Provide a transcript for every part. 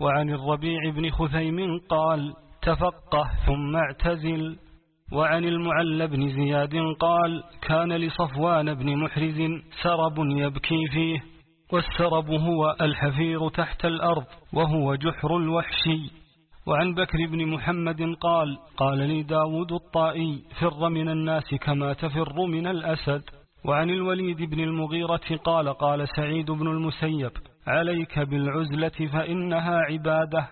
وعن الربيع بن خثيم قال تفقه ثم اعتزل. وعن المعل بن زياد قال كان لصفوان بن محرز سرب يبكي فيه والسرب هو الحفير تحت الأرض وهو جحر الوحشي وعن بكر بن محمد قال قال لي داود الطائي فر من الناس كما تفر من الأسد. وعن الوليد بن المغيرة قال قال سعيد بن المسيب عليك بالعزلة فإنها عبادة.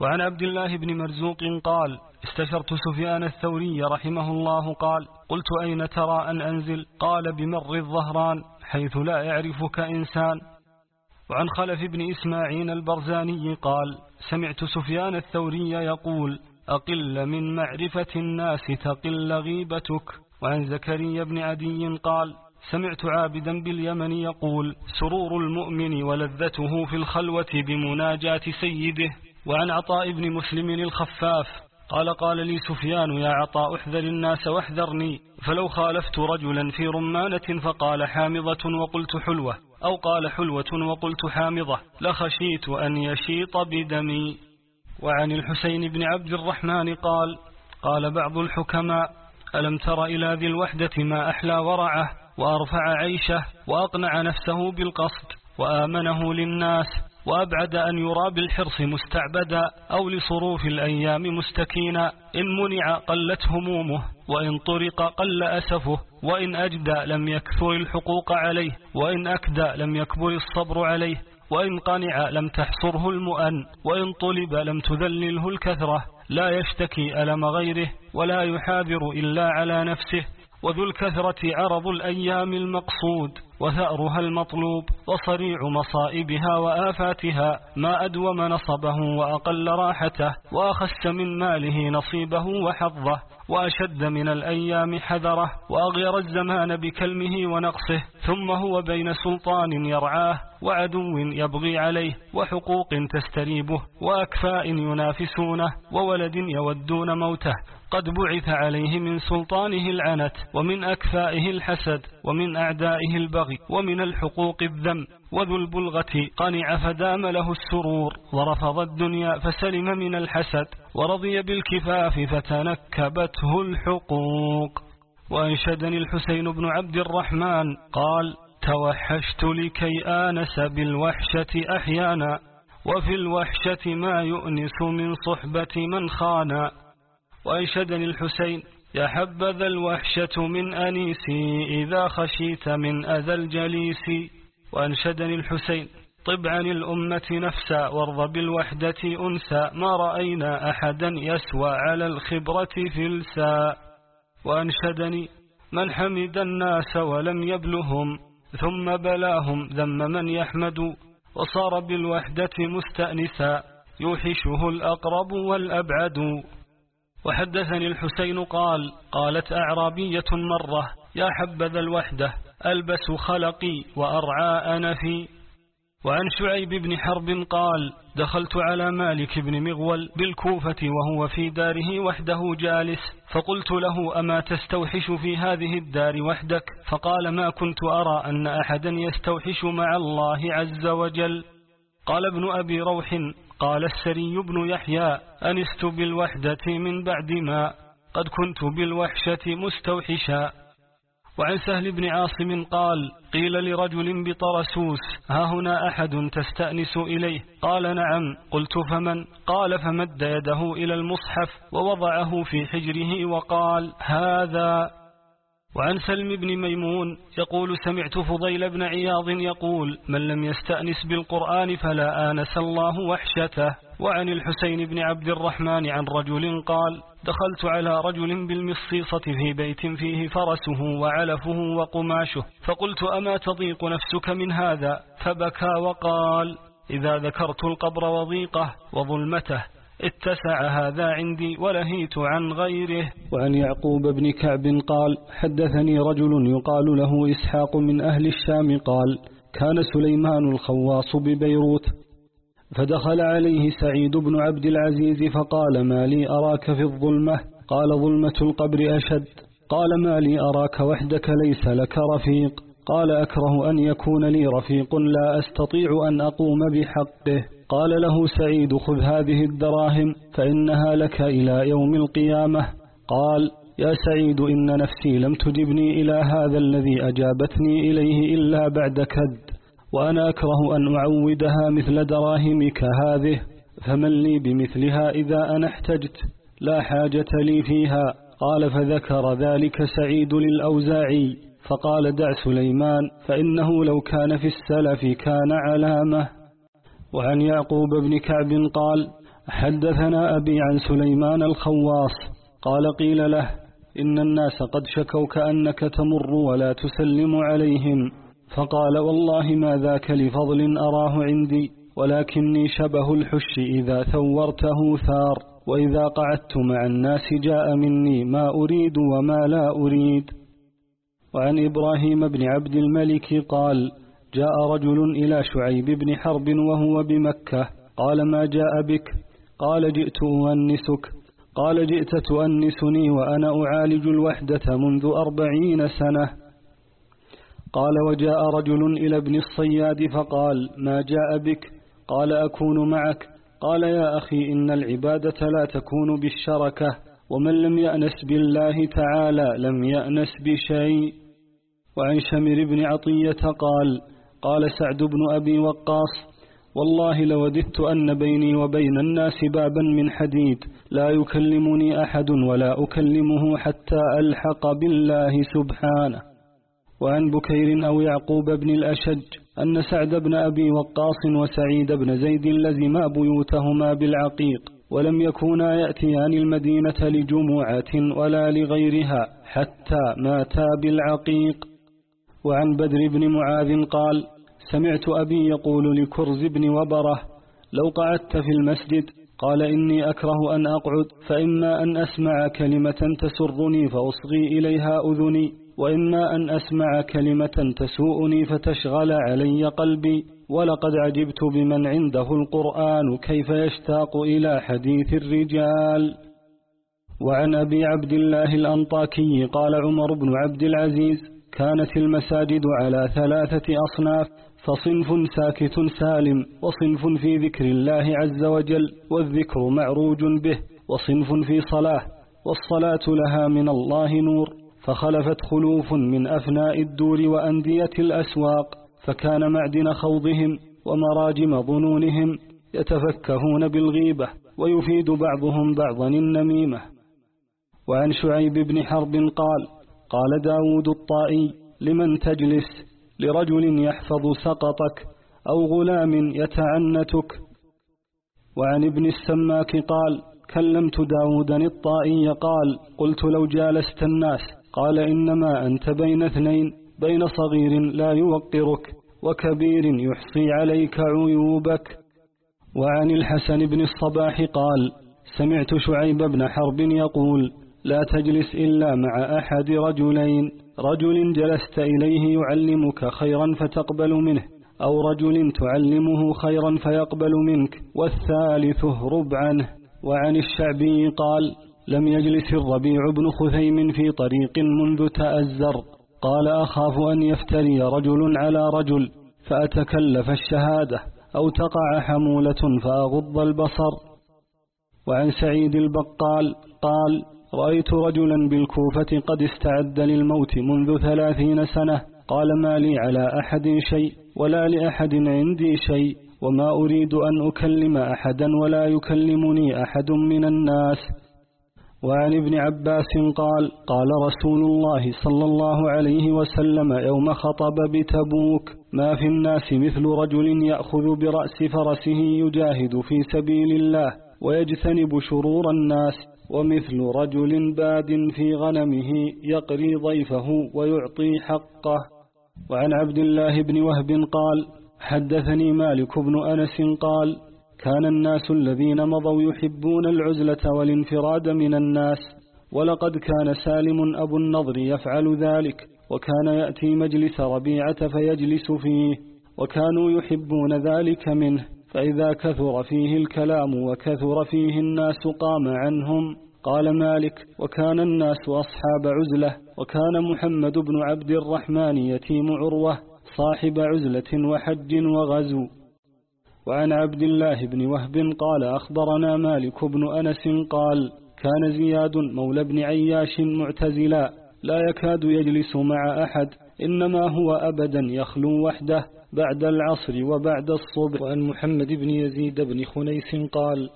وعن عبد الله بن مرزوق قال استشرت سفيان الثوري رحمه الله قال قلت أين ترى أن أنزل؟ قال بمر الظهران حيث لا يعرفك إنسان. وعن خلف بن إسماعيل البرزاني قال سمعت سفيان الثوري يقول أقل من معرفة الناس تقل غيبتك. وعن زكريا بن عدي قال سمعت عابدا باليمن يقول سرور المؤمن ولذته في الخلوة بمناجاة سيده وعن عطاء بن مسلم الخفاف قال قال لي سفيان يا عطاء احذر الناس واحذرني. فلو خالفت رجلا في رمانة فقال حامضة وقلت حلوة. أو قال حلوة وقلت حامضة لخشيت أن يشيط بدمي. وعن الحسين بن عبد الرحمن قال قال بعض الحكماء ألم تر إلى ذي الوحدة ما أحلى ورعه وأرفع عيشه وأقنع نفسه بالقصد وآمنه للناس وأبعد أن يرى بالحرص مستعبدا أو لصروف الأيام مستكينا إن منع قلت همومه وإن طرق قل أسفه وإن أجدى لم يكثر الحقوق عليه وإن أكدى لم يكبر الصبر عليه وإن قنع لم تحصره المؤن وإن طلب لم تذلله الكثرة لا يشتكي ألم غيره ولا يحاذر إلا على نفسه وذو الكثرة عرض الأيام المقصود وثأرها المطلوب وصريع مصائبها وآفاتها ما أدوم نصبه وأقل راحته وأخس من ماله نصيبه وحظه وأشد من الأيام حذره وأغير الزمان بكلمه ونقصه ثم هو بين سلطان يرعاه وعدو يبغي عليه وحقوق تستريبه وأكفاء ينافسونه وولد يودون موته قد بعث عليه من سلطانه العنت ومن أكفائه الحسد ومن أعدائه البغي ومن الحقوق الذم وذو البلغة قنع فدام له السرور ورفض الدنيا فسلم من الحسد ورضي بالكفاف فتنكبته الحقوق. وأنشدني الحسين بن عبد الرحمن قال توحشت لكي آنس بالوحشة أحيانا وفي الوحشة ما يؤنس من صحبة من خانا. وأنشدني الحسين يا حبذا الوحشة من أنيسي إذا خشيت من أذى الجليس. وأنشدني الحسين طب عن الأمة نفسا وارض بالوحدة أنسى ما رأينا أحدا يسوى على الخبرة فلسا. وأنشدني من حمد الناس ولم يبلهم ثم بلاهم ذم من يحمد. وصار بالوحدة مستأنسا يوحشه الأقرب والأبعد. وحدثني الحسين قال قالت أعرابية مرة يا حبذا الوحدة ألبس خلقي وأرعى أنفي. وعن شعيب بن حرب قال دخلت على مالك بن مغول بالكوفة وهو في داره وحده جالس فقلت له أما تستوحش في هذه الدار وحدك؟ فقال ما كنت أرى أن أحدا يستوحش مع الله عز وجل. قال ابن أبي روح قال السري بن يحيى أنست بالوحدة من بعد ما قد كنت بالوحشة مستوحشا. وعن سهل بن عاصم قال قيل لرجل بطرسوس ها هنا أحد تستأنس إليه؟ قال نعم. قلت فمن؟ قال فمد يده إلى المصحف ووضعه في حجره وقال هذا وعن سلم بن ميمون يقول سمعت فضيل بن عياض يقول من لم يستأنس بالقرآن فلا آنس الله وحشته. وعن الحسين بن عبد الرحمن عن رجل قال دخلت على رجل بالمصيصة في بيت فيه فرسه وعلفه وقماشه. فقلت أما تضيق نفسك من هذا؟ فبكى وقال إذا ذكرت القبر وضيقه وظلمته. اتسع هذا عندي ولهيت عن غيره. وعن يعقوب بن كعب قال حدثني رجل يقال له إسحاق من أهل الشام قال كان سليمان الخواص ببيروت فدخل عليه سعيد بن عبد العزيز فقال ما لي أراك في الظلمة؟ قال ظلمة القبر أشد. قال ما لي أراك وحدك ليس لك رفيق. قال أكره أن يكون لي رفيق لا أستطيع أن أقوم بحقه. قال له سعيد خذ هذه الدراهم فإنها لك إلى يوم القيامة. قال يا سعيد إن نفسي لم تجبني إلى هذا الذي أجابتني إليه إلا بعد كد وأنا أكره أن أعودها مثل دراهمك هذه فمن لي بمثلها إذا أنا احتجت لا حاجة لي فيها. قال فذكر ذلك سعيد للأوزاعي فقال دع سليمان فإنه لو كان في السلف كان علامة. وعن يعقوب بن كعب قال حدثنا أبي عن سليمان الخواص قال قيل له إن الناس قد شكوا كأنك تمر ولا تسلم عليهم. فقال والله ما ذاك لفضل أراه عندي؟ ولكني شبه الحش إذا ثورته ثار وإذا قعدت مع الناس جاء مني ما أريد وما لا أريد. وعن إبراهيم بن عبد الملك قال جاء رجل إلى شعيب بن حرب وهو بمكة. قال ما جاء بك؟ قال جئت أؤنسك. قال جئت تؤنسني وأنا أعالج الوحدة منذ أربعين سنة. قال وجاء رجل إلى ابن الصياد فقال ما جاء بك؟ قال أكون معك. قال يا أخي إن العبادة لا تكون بالشركة ومن لم يأنس بالله تعالى لم يأنس بشيء. وعن شمر بن عطية قال قال سعد بن أبي وقاص والله لوددت أن بيني وبين الناس بابا من حديد لا يكلمني أحد ولا أكلمه حتى ألحق بالله سبحانه. وعن بكير أو يعقوب بن الأشج أن سعد بن أبي وقاص وسعيد بن زيد لزما بيوتهما بالعقيق ولم يكونا يأتيان المدينة لجمعة ولا لغيرها حتى ماتا بالعقيق. وعن بدر بن معاذ قال سمعت أبي يقول لكرز بن وبرة لو قعدت في المسجد قال إني أكره أن أقعد فإما أن أسمع كلمة تسرني فأصغي إليها أذني وإما أن أسمع كلمة تسوءني فتشغل علي قلبي. ولقد عجبت بمن عنده القرآن كيف يشتاق إلى حديث الرجال. وعن أبي عبد الله الأنطاكي قال عمر بن عبد العزيز كانت المساجد على ثلاثة أصناف فصنف ساكت سالم وصنف في ذكر الله عز وجل والذكر معروج به وصنف في صلاة والصلاة لها من الله نور فخلفت خلوف من أفناء الدور وأندية الأسواق فكان معدن خوضهم ومراجم ظنونهم يتفكهون بالغيبة ويفيد بعضهم بعضا النميمة. وعن شعيب بن حرب قال قال داود الطائي لمن تجلس؟ لرجل يحفظ سقطك أو غلام يتعنتك. وعن ابن السماك قال كلمت داودا الطائي قال قلت لو جالست الناس قال إنما أنت بين اثنين بين صغير لا يوقرك وكبير يحصي عليك عيوبك. وعن الحسن بن الصباح قال سمعت شعيب بن حرب يقول لا تجلس إلا مع أحد رجلين. رجل جلست إليه يعلمك خيرا فتقبل منه أو رجل تعلمه خيرا فيقبل منك. والثالث هرب عنه وعن الشعبي قال لم يجلس الربيع بن خثيم في طريق منذ تأزر. قال أخاف أن يفتري رجل على رجل فأتكلف الشهادة أو تقع حمولة فأغض البصر. وعن سعيد البقال قال رأيت رجلا بالكوفة قد استعد للموت منذ ثلاثين سنة. قال ما لي على أحد شيء ولا لأحد عندي شيء وما أريد أن أكلم أحدا ولا يكلمني أحد من الناس. وعن ابن عباس قال قال رسول الله صلى الله عليه وسلم يوم خطب بتبوك ما في الناس مثل رجل يأخذ برأس فرسه يجاهد في سبيل الله ويجتنب شرور الناس. ومثل رجل باد في غنمه يقري ضيفه ويعطي حقه. وعن عبد الله بن وهب قال حدثني مالك بن أنس قال كان الناس الذين مضوا يحبون العزلة والانفراد من الناس ولقد كان سالم أبو النضر يفعل ذلك وكان يأتي مجلس ربيعة فيجلس فيه وكانوا يحبون ذلك منه. فإذا كثر فيه الكلام وكثر فيه الناس قام عنهم قال مالك وكان الناس أصحاب عزلة وكان محمد بن عبد الرحمن يتيم عروة صاحب عزلة وحج وغزو. وعن عبد الله بن وهب قال أخبرنا مالك بن أنس قال كان زياد مولى بن عياش معتزلا لا يكاد يجلس مع أحد إنما هو أبدا يخلو وحده. بعد العصر وبعد الصبح. وعن محمد بن يزيد بن خنيس قال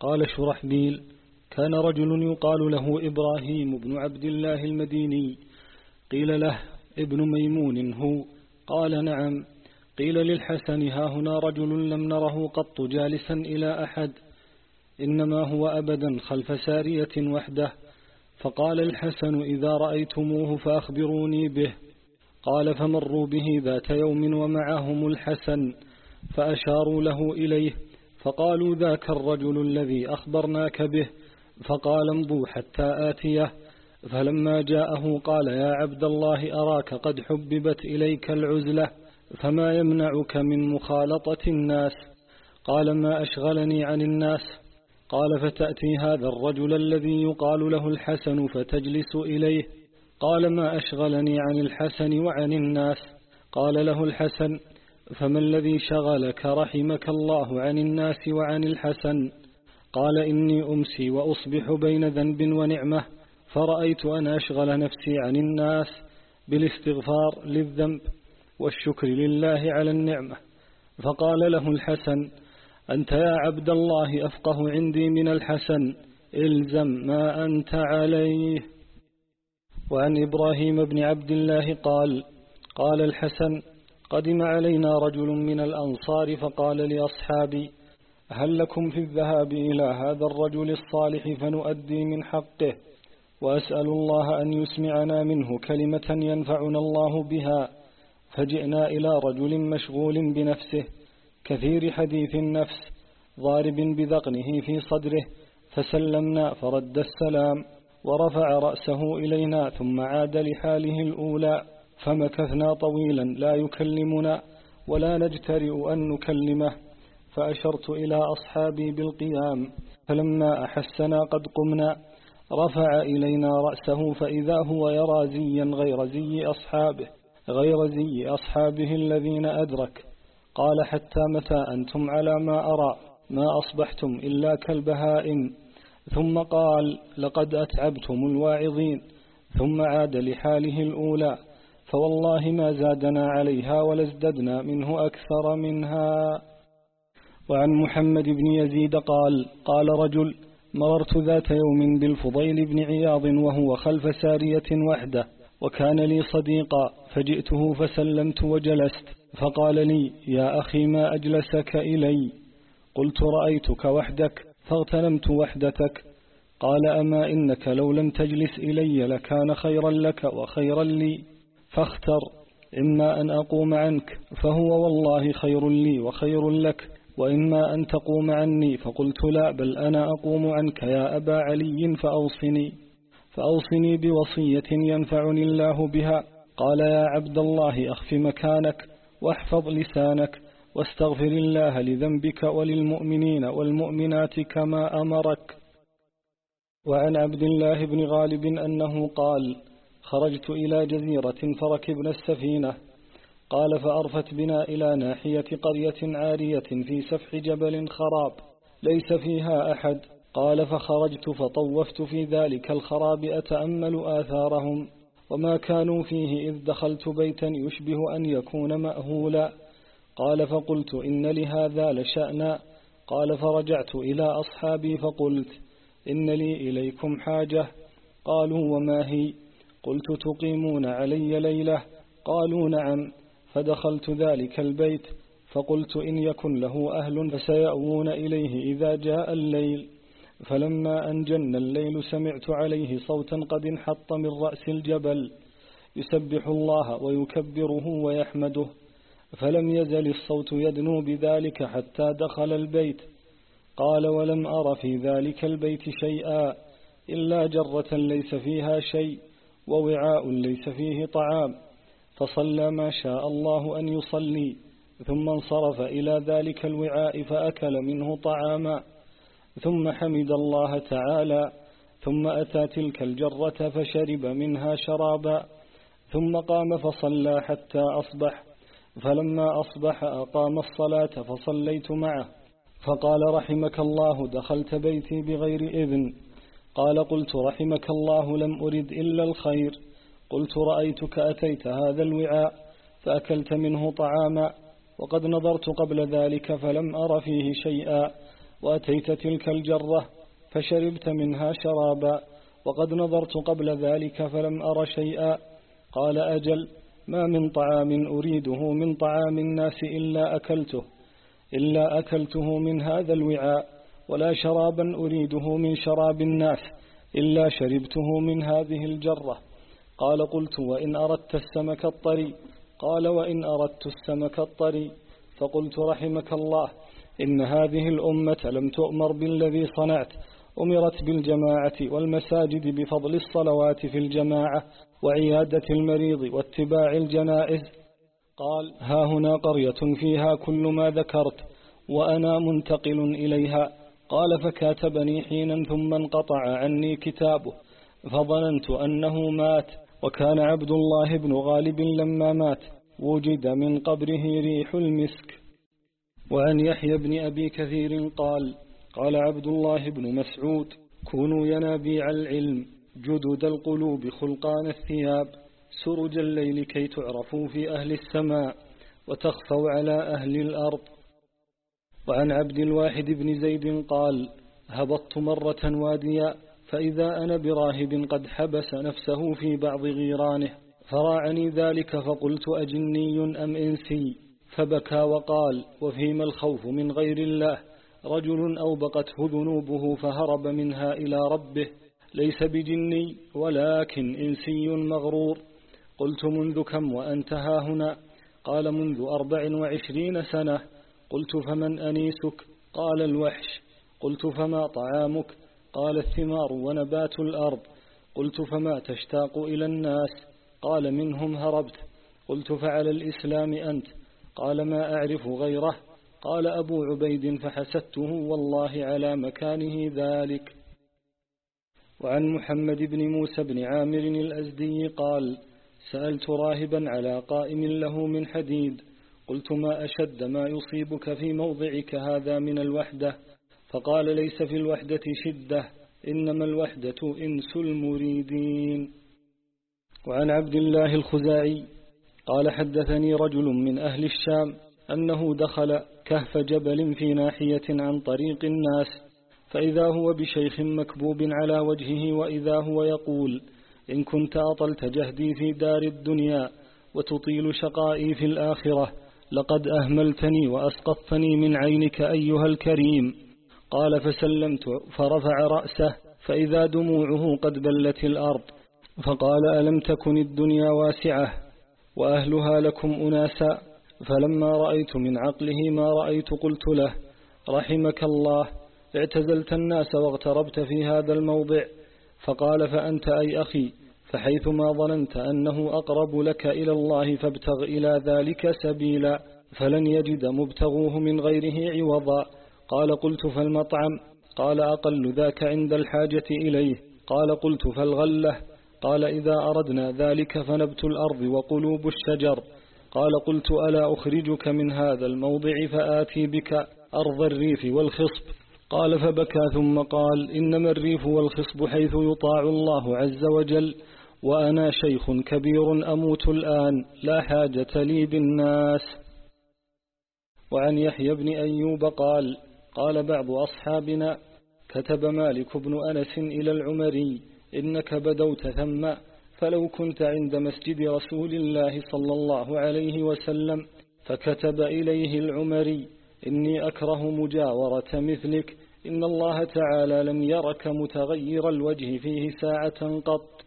قال شرحبيل كان رجل يقال له إبراهيم بن عبد الله المديني. قيل له ابن ميمون هو. قال نعم. قيل للحسن ها هنا رجل لم نره قط جالسا إلى أحد إنما هو أبدا خلف سارية وحده. فقال الحسن إذا رأيتموه فأخبروني به. قال فمروا به ذات يوم ومعهم الحسن فأشاروا له إليه فقالوا ذاك الرجل الذي أخبرناك به فقال امضوا حتى آتيه فلما جاءه قال يا عبد الله أراك قد حببت إليك العزلة فما يمنعك من مخالطة الناس قال ما أشغلني عن الناس قال فتأتي هذا الرجل الذي يقال له الحسن فتجلس إليه قال ما أشغلني عن الحسن وعن الناس؟ قال له الحسن فما الذي شغلك رحمك الله عن الناس وعن الحسن؟ قال إني أمسي وأصبح بين ذنب ونعمة فرأيت أن أشغل نفسي عن الناس بالاستغفار للذنب والشكر لله على النعمة. فقال له الحسن أنت يا عبد الله أفقه عندي من الحسن إلزم ما أنت عليه. وعن إبراهيم بن عبد الله قال قال الحسن قدم علينا رجل من الأنصار فقال لأصحابي هل لكم في الذهاب إلى هذا الرجل الصالح فنؤدي من حقه؟ وأسأل الله أن يسمعنا منه كلمة ينفعنا الله بها. فجئنا إلى رجل مشغول بنفسه كثير حديث النفس ضارب بذقنه في صدره فسلمنا فرد السلام. ورفع رأسه إلينا ثم عاد لحاله الأولى فمكثنا طويلا لا يكلمنا ولا نجترئ أن نكلمه فأشرت إلى أصحابي بالقيام فلما أحسنا قد قمنا رفع إلينا رأسه فإذا هو يرى زيا غير زي أصحابه غير زي أصحابه الذين أدرك قال حتى متى أنتم على ما أرى ما أصبحتم إلا كالبهائم ثم قال لقد أتعبتم الواعظين. ثم عاد لحاله الأولى فوالله ما زادنا عليها ولا ازددنا منه أكثر منها. وعن محمد بن يزيد قال قال رجل مررت ذات يوم بالفضيل بن عياض وهو خلف سارية وحده وكان لي صديقا فجئته فسلمت وجلست فقال لي يا أخي ما أجلسك إلي. قلت رأيتك وحدك. فاغتنمت وحدتك. قال أما إنك لو لم تجلس إلي لكان خيرا لك وخيرا لي. فاختر إما أن أقوم عنك فهو والله خير لي وخير لك وإما أن تقوم عني فقلت لا بل أنا أقوم عنك يا أبا علي فأوصني. فأوصني بوصية ينفعني الله بها. قال يا عبد الله أخف مكانك واحفظ لسانك. واستغفر الله لذنبك وللمؤمنين والمؤمنات كما أمرك. وعن عبد الله بن غالب أنه قال خرجت إلى جزيرة فركبنا السفينة. قال فأرفت بنا إلى ناحية قرية عارية في سفح جبل خراب ليس فيها أحد. قال فخرجت فطوفت في ذلك الخراب أتأمل آثارهم. وما كانوا فيه إذ دخلت بيتا يشبه أن يكون مأهولا. قال فقلت إن لهذا لشأنا قال فرجعت إلى أصحابي فقلت إن لي إليكم حاجة. قالوا وما هي؟ قلت تقيمون علي ليلة. قالوا نعم. فدخلت ذلك البيت. فقلت إن يكن له أهل فسيأوون إليه إذا جاء الليل. فلما أنجن الليل سمعت عليه صوتا قد انحط من رأس الجبل. يسبح الله ويكبره ويحمده. فلم يزل الصوت يدنو بذلك حتى دخل البيت. قال ولم أر في ذلك البيت شيئا إلا جرة ليس فيها شيء ووعاء ليس فيه طعام. فصلى ما شاء الله أن يصلي ثم انصرف إلى ذلك الوعاء فأكل منه طعاما. ثم حمد الله تعالى ثم أتى تلك الجرة فشرب منها شرابا. ثم قام فصلى حتى أصبح فلما أصبح أقام الصلاة فصليت معه فقال رحمك الله دخلت بيتي بغير إذن. قال قلت رحمك الله لم أرد إلا الخير. قلت رأيتك أتيت هذا الوعاء فأكلت منه طعاما وقد نظرت قبل ذلك فلم أر فيه شيئا وأتيت تلك الجرة فشربت منها شرابا وقد نظرت قبل ذلك فلم أر شيئا. قال أجل ما من طعام أريده من طعام الناس إلا أكلته إلا أكلته من هذا الوعاء ولا شرابا أريده من شراب الناس إلا شربته من هذه الجرة. قال قلت وإن أردت السمك الطري. قال وإن أردت السمك الطري. فقلت رحمك الله إن هذه الأمة لم تؤمر بالذي صنعت أمرت بالجماعة والمساجد بفضل الصلوات في الجماعة. وعيادة المريض واتباع الجنائز. قال ها هنا قرية فيها كل ما ذكرت وأنا منتقل إليها. قال فكاتبني حينا ثم انقطع عني كتابه فظننت أنه مات وكان عبد الله بن غالب لما مات وجد من قبره ريح المسك. وعن يحيى بن أبي كثير قال قال عبد الله بن مسعود كونوا ينابيع العلم. جدد القلوب خلقان الثياب سرج الليل كي تعرفوا في أهل السماء وتخفوا على أهل الأرض. وعن عبد الواحد بن زيد قال هبطت مرة واديا فإذا أنا براهب قد حبس نفسه في بعض غيرانه. فراعني ذلك فقلت أجني أم إنسي؟ فبكى وقال وفيما الخوف من غير الله رجل أوبقته ذنوبه فهرب منها إلى ربه. ليس بجني ولكن إنسي مغرور. قلت منذ كم وأنت ها هنا؟ قال منذ أربع وعشرين سنة. قلت فمن أنيسك؟ قال الوحش. قلت فما طعامك؟ قال الثمار ونبات الأرض. قلت فما تشتاق إلى الناس؟ قال منهم هربت. قلت فعلى الإسلام أنت؟ قال ما أعرف غيره. قال أبو عبيد فحسدته والله على مكانه ذلك. وعن محمد بن موسى بن عامر الأزدي قال سألت راهبا على قائم له من حديد قلت ما أشد ما يصيبك في موضعك هذا من الوحدة؟ فقال ليس في الوحدة شدة إنما الوحدة إنس المريدين. وعن عبد الله الخزاعي قال حدثني رجل من أهل الشام أنه دخل كهف جبل في ناحية عن طريق الناس فإذا هو بشيخ مكبوب على وجهه وإذا هو يقول إن كنت أطلت جهدي في دار الدنيا وتطيل شقائي في الآخرة لقد أهملتني وأسقطتني من عينك أيها الكريم. قال فسلمت فرفع رأسه فإذا دموعه قد بلت الأرض. فقال ألم تكن الدنيا واسعة وأهلها لكم أناسا؟ فلما رأيت من عقله ما رأيت قلت له رحمك الله اعتزلت الناس واغتربت في هذا الموضع فقال فأنت أي أخي فحيثما ظننت أنه أقرب لك إلى الله فابتغ إلى ذلك سبيلا فلن يجد مبتغوه من غيره عوضا. قال قلت فالمطعم؟ قال أقل ذاك عند الحاجة إليه. قال قلت فالغلة. قال إذا أردنا ذلك فنبت الأرض وقلوب الشجر. قال قلت ألا أخرجك من هذا الموضع فآتي بك أرض الريف والخصب. قال فبكى ثم قال إنما الريف والخصب حيث يطاع الله عز وجل وأنا شيخ كبير أموت الآن لا حاجة لي بالناس. وعن يحيى بن أيوب قال قال بعض أصحابنا كتب مالك بن أنس إلى العمري إنك بدوت ثم فلو كنت عند مسجد رسول الله صلى الله عليه وسلم فكتب إليه العمري إني أكره مجاورة مثلك إن الله تعالى لم يرك متغير الوجه فيه ساعة قط.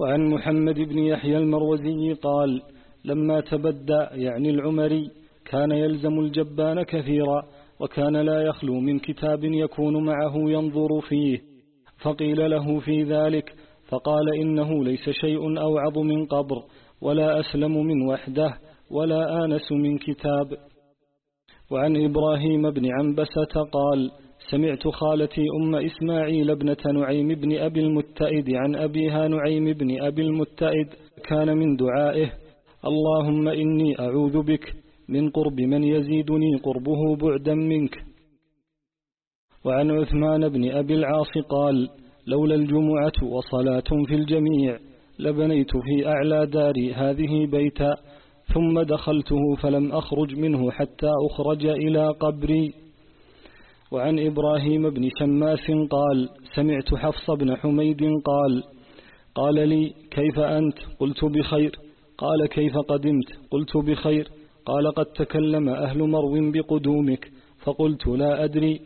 وعن محمد بن يحيى المروزي قال لما تبدى يعني العمري كان يلزم الجبان كثيرا وكان لا يخلو من كتاب يكون معه ينظر فيه. فقيل له في ذلك فقال إنه ليس شيء أوعظ من قبر ولا أسلم من وحده ولا آنس من كتاب. وعن إبراهيم بن عنبسة قال سمعت خالتي أم إسماعيل ابنة نعيم بن أبي المتئد عن أبيها نعيم بن أبي المتئد كان من دعائه اللهم إني أعوذ بك من قرب من يزيدني قربه بعدا منك. وعن عثمان بن أبي العاص قال لولا الجمعة وصلاة في الجميع لبنيت في أعلى داري هذه بيتا ثم دخلته فلم أخرج منه حتى أخرج إلى قبري. وعن إبراهيم بن شماس قال سمعت حفص بن حميد قال قال لي كيف أنت؟ قلت بخير. قال كيف قدمت؟ قلت بخير. قال قد تكلم أهل مرو بقدومك. فقلت لا أدري.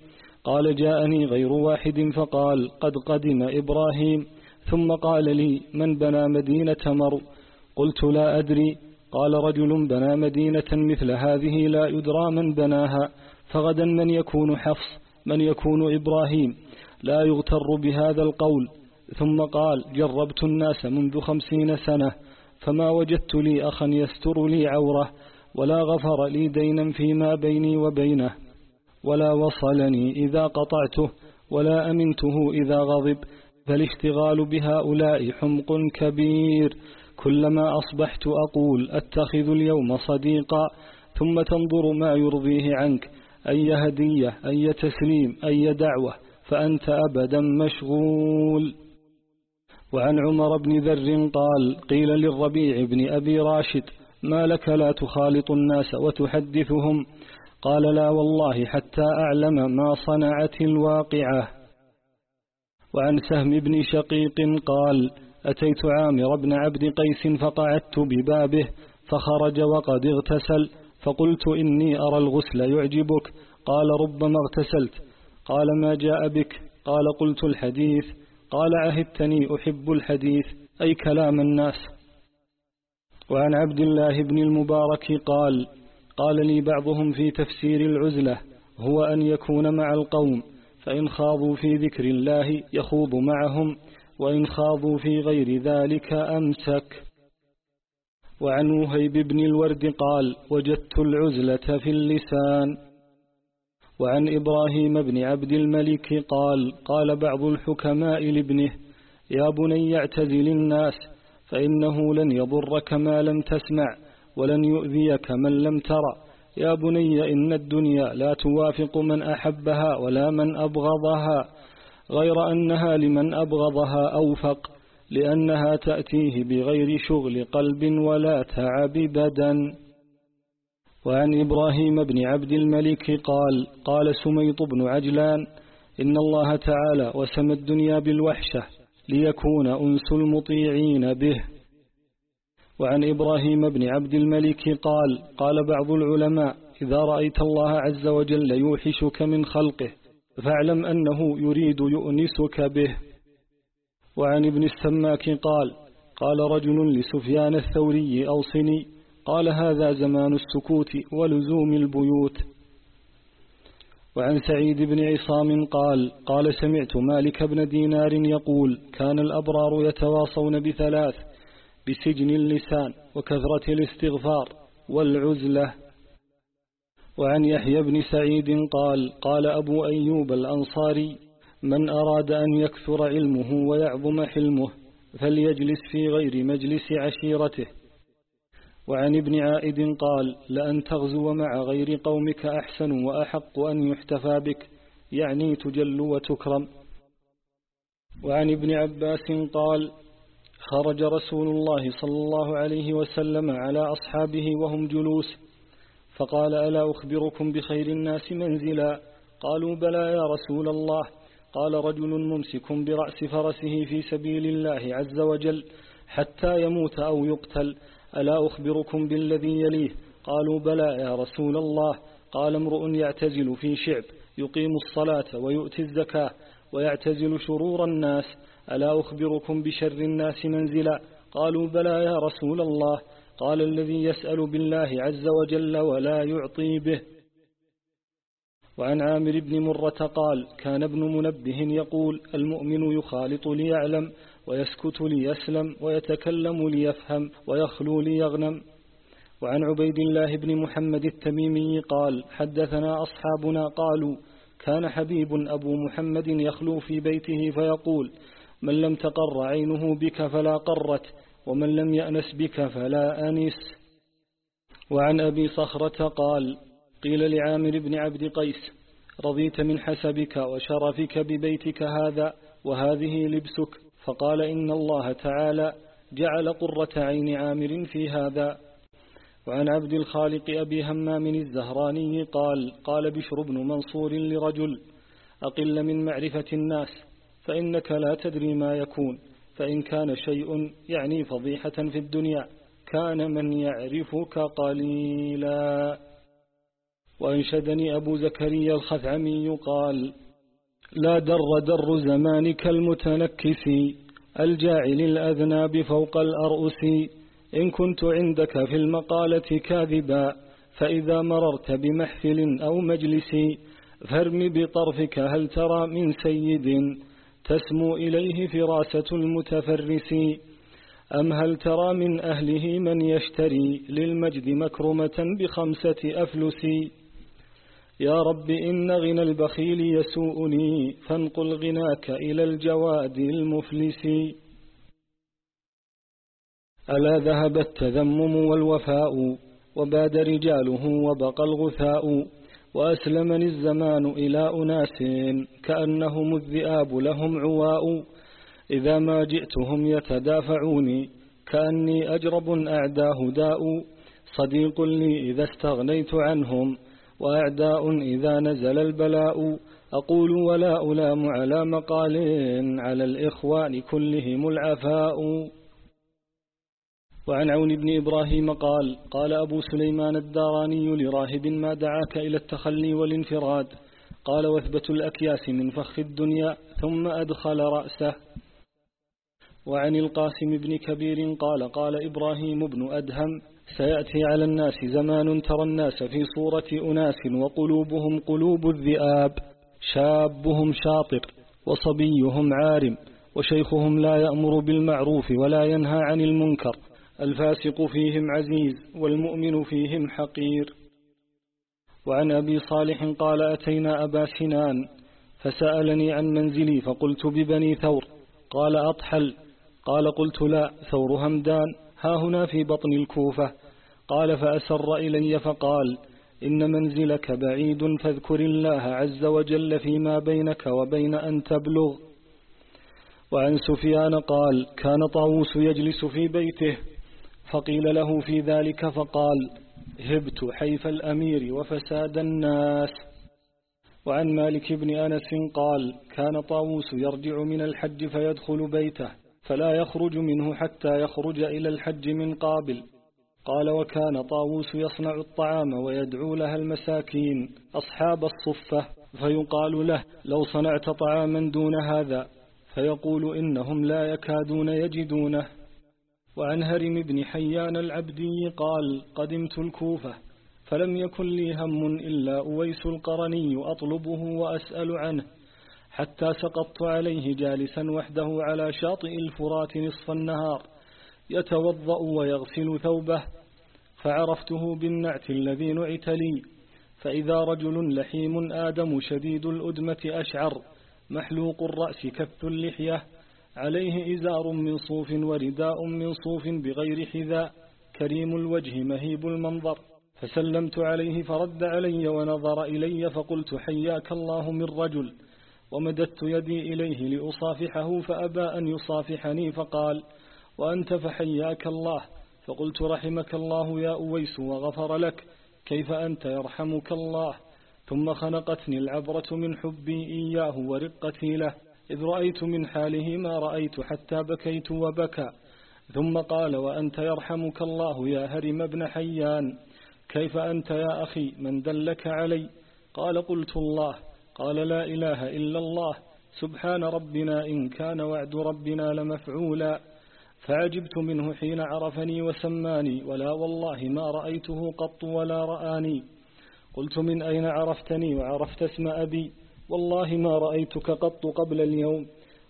قال جاءني غير واحد فقال قد قدم إبراهيم. ثم قال لي من بنى مدينة مرو؟ قلت لا أدري. قال رجل بنى مدينة مثل هذه لا يدرى من بناها فغدا من يكون حفص من يكون إبراهيم. لا يغتر بهذا القول. ثم قال جربت الناس منذ خمسين سنة فما وجدت لي أخا يستر لي عورة ولا غفر لي دينا فيما بيني وبينه ولا وصلني إذا قطعته ولا أمنته إذا غضب. فالاشتغال بهؤلاء حمق كبير. كلما أصبحت أقول أتخذ اليوم صديقا ثم تنظر ما يرضيه عنك أي هدية أي تسليم أي دعوة فأنت أبدا مشغول. وعن عمر بن ذر قال قيل للربيع بن أبي راشد ما لك لا تخالط الناس وتحدثهم؟ قال لا والله حتى أعلم ما صنعت الواقعة. وعن سهم بن شقيق قال أتيت عامر بن عبد قيس فقعدت ببابه فخرج وقد اغتسل فقلت إني أرى الغسل يعجبك. قال ربما اغتسلت. قال ما جاء بك؟ قال قلت الحديث. قال عهدتني أحب الحديث أي كلام الناس. وعن عبد الله بن المبارك قال قال لي بعضهم في تفسير العزلة هو أن يكون مع القوم فإن خاضوا في ذكر الله يخوض معهم. وإن خاضوا في غير ذلك أمسك. وعن وهيب بن الورد قال وجدت العزلة في اللسان. وعن إبراهيم بن عبد الملك قال قال بعض الحكماء لابنه يا بني اعتزل الناس فإنه لن يضرك ما لم تسمع ولن يؤذيك من لم ترى يا بني إن الدنيا لا توافق من أحبها ولا من أبغضها. غير أنها لمن أبغضها أوفق لأنها تأتيه بغير شغل قلب ولا تعب بدن. وعن إبراهيم بن عبد الملك قال قال سميط بن عجلان إن الله تعالى وسم الدنيا بالوحشة ليكون أنس المطيعين به. وعن إبراهيم بن عبد الملك قال قال بعض العلماء إذا رأيت الله عز وجل يوحشك من خلقه فاعلم أنه يريد يؤنسك به. وعن ابن السماك قال قال رجل لسفيان الثوري أوصني قال هذا زمان السكوت ولزوم البيوت. وعن سعيد بن عصام قال قال سمعت مالك بن دينار يقول كان الأبرار يتواصون بثلاث بسجن اللسان وكثرة الاستغفار والعزلة. وعن يحيى بن سعيد قال قال أبو أيوب الأنصاري من أراد أن يكثر علمه ويعظم حلمه فليجلس في غير مجلس عشيرته. وعن ابن عائد قال لأن تغزو مع غير قومك أحسن وأحق أن يحتفى بك يعني تجل وتكرم. وعن ابن عباس قال خرج رسول الله صلى الله عليه وسلم على أصحابه وهم جلوس فقال ألا أخبركم بخير الناس منزلا قالوا بلى يا رسول الله قال رجل ممسك برأس فرسه في سبيل الله عز وجل حتى يموت أو يقتل ألا أخبركم بالذي يليه قالوا بلى يا رسول الله قال امرؤ يعتزل في شعب يقيم الصلاة ويؤتي الزكاة ويعتزل شرور الناس ألا أخبركم بشر الناس منزلا قالوا بلى يا رسول الله قال الذي يسأل بالله عز وجل ولا يعطي به. وعن عامر بن مرة قال كان ابن منبه يقول المؤمن يخالط ليعلم ويسكت ليسلم ويتكلم ليفهم ويخلو ليغنم. وعن عبيد الله بن محمد التميمي قال حدثنا أصحابنا قالوا كان حبيب أبو محمد يخلو في بيته فيقول من لم تقر عينه بك فلا قرت ومن لم يأنس بك فلا أنس. وعن أبي صخرة قال قيل لعامر بن عبد قيس رضيت من حسبك وشرفك ببيتك هذا وهذه لبسك. فقال إن الله تعالى جعل قرة عين عامر في هذا. وعن عبد الخالق أبي همام الزهراني قال قال بشر بن منصور لرجل أقل من معرفة الناس فإنك لا تدري ما يكون. فإن كان شيء يعني فضيحة في الدنيا كان من يعرفك قليلا. وأنشدني أبو زكريا الخثعمي قال لا در در زمانك المتنكس الجاعل الأذناب فوق الأرؤس. إن كنت عندك في المقالة كاذبا فإذا مررت بمحفل أو مجلس فارم بطرفك هل ترى من سيد. تسمو إليه فراسة المتفرس. أم هل ترى من أهله من يشتري للمجد مكرمة بخمسة أفلس؟ يا رب إن غنى البخيل يسوءني فانقل غناك إلى الجواد المفلس. ألا ذهب التذمم والوفاء وباد رجاله وبقى الغثاء. وأسلمني الزمان إلى أناس كأنهم الذئاب لهم عواء. إذا ما جئتهم يتدافعوني كأني أجرب أعداه داء صديق لي إذا استغنيت عنهم وأعداء إذا نزل البلاء. أقول ولا ألام على مقال على الإخوان كلهم العفاء. وعن عون بن إبراهيم قال قال أبو سليمان الداراني لراهب ما دعاك إلى التخلي والانفراد. قال واثبت الأكياس من فخ الدنيا ثم أدخل رأسه. وعن القاسم بن كبير قال قال إبراهيم بن أدهم سيأتي على الناس زمان ترى الناس في صورة أناس وقلوبهم قلوب الذئاب. شابهم شاطر وصبيهم عارم وشيخهم لا يأمر بالمعروف ولا ينهى عن المنكر. الفاسق فيهم عزيز والمؤمن فيهم حقير. وعن أبي صالح قال أتينا أبا سنان فسألني عن منزلي فقلت ببني ثور. قال أطحل. قال قلت لا ثور همدان ها هنا في بطن الكوفة. قال فأسر إلي فقال إن منزلك بعيد فاذكر الله عز وجل فيما بينك وبين أن تبلغ. وعن سفيان قال كان طاووس يجلس في بيته فقيل له في ذلك فقال هبت حيف الأمير وفساد الناس. وعن مالك بن أنس قال كان طاووس يرجع من الحج فيدخل بيته فلا يخرج منه حتى يخرج إلى الحج من قابل. قال وكان طاووس يصنع الطعام ويدعو لها المساكين أصحاب الصفة فيقال له لو صنعت طعاما دون هذا فيقول إنهم لا يكادون يجدونه. وعن هرم بن حيان العبدي قال قدمت الكوفة فلم يكن لي هم إلا أويس القرني أطلبه وأسأل عنه حتى سقطت عليه جالسا وحده على شاطئ الفرات نصف النهار يتوضأ ويغسل ثوبه فعرفته بالنعت الذي نعت لي فإذا رجل لحيم آدم شديد الأدمة أشعر محلوق الرأس كث اللحية عليه إزار من صوف ورداء من صوف بغير حذاء. كريم الوجه مهيب المنظر. فسلمت عليه فرد علي ونظر إلي فقلت حياك الله من رجل. ومددت يدي إليه لأصافحه فأبى أن يصافحني فقال وأنت فحياك الله. فقلت رحمك الله يا أويس وغفر لك. كيف أنت يرحمك الله؟ ثم خنقتني العبرة من حبي إياه ورقتي له. إذ رأيت من حاله ما رأيت حتى بكيت وبكى. ثم قال وأنت يرحمك الله يا هرم ابن حيان. كيف أنت يا أخي؟ من دلك علي. قال قلت الله. قال لا إله إلا الله. سبحان ربنا إن كان وعد ربنا لمفعولا. فعجبت منه حين عرفني وسماني. ولا والله ما رأيته قط ولا رآني. قلت من أين عرفتني؟ وعرفت اسم أبي. والله ما رأيتك قط قبل اليوم.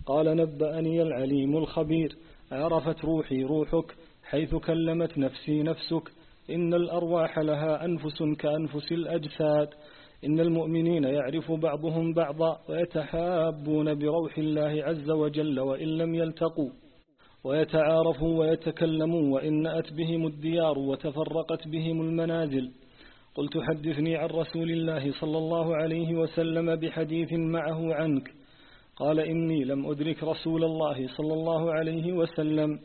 قال نبأني العليم الخبير. عرفت روحي روحك حيث كلمت نفسي نفسك. إن الأرواح لها أنفس كأنفس الأجساد. إن المؤمنين يعرف بعضهم بعضا ويتحابون بروح الله عز وجل وإن لم يلتقوا. ويتعارفوا ويتكلموا وإن نأت بهم الديار وتفرقت بهم المنازل. قلت حدثني عن رسول الله صلى الله عليه وسلم بحديث معه عنك. قال إني لم أدرك رسول الله صلى الله عليه وسلم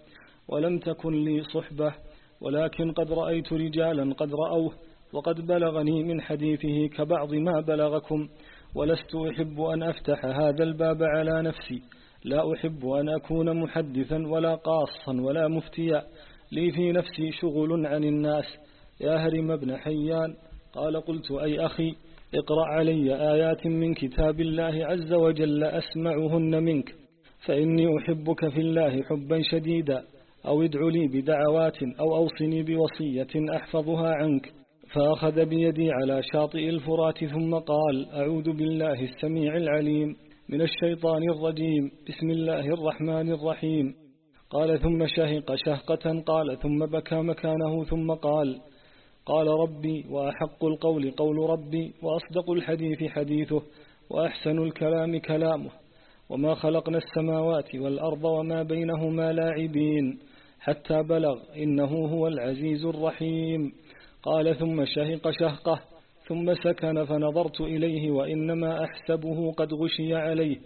ولم تكن لي صحبة ولكن قد رأيت رجالا قد رأوه وقد بلغني من حديثه كبعض ما بلغكم ولست أحب أن أفتح هذا الباب على نفسي. لا أحب أن أكون محدثا ولا قاصا ولا مفتيا. لي في نفسي شغل عن الناس. يا هرم ابن حيان. قال قلت أي أخي اقرأ علي آيات من كتاب الله عز وجل أسمعهن منك فإني أحبك في الله حبا شديدا أو ادع لي بدعوات أو أوصني بوصية أحفظها عنك. فأخذ بيدي على شاطئ الفرات ثم قال أعوذ بالله السميع العليم من الشيطان الرجيم بسم الله الرحمن الرحيم. قال ثم شهق شهقة قال ثم بكى مكانه ثم قال قال ربي وأحق القول قول ربي وأصدق الحديث حديثه وأحسن الكلام كلامه وما خلقنا السماوات والأرض وما بينهما لاعبين حتى بلغ إنه هو العزيز الرحيم. قال ثم شهق شهقه ثم سكن فنظرت إليه وإنما أحسبه قد غشي عليه.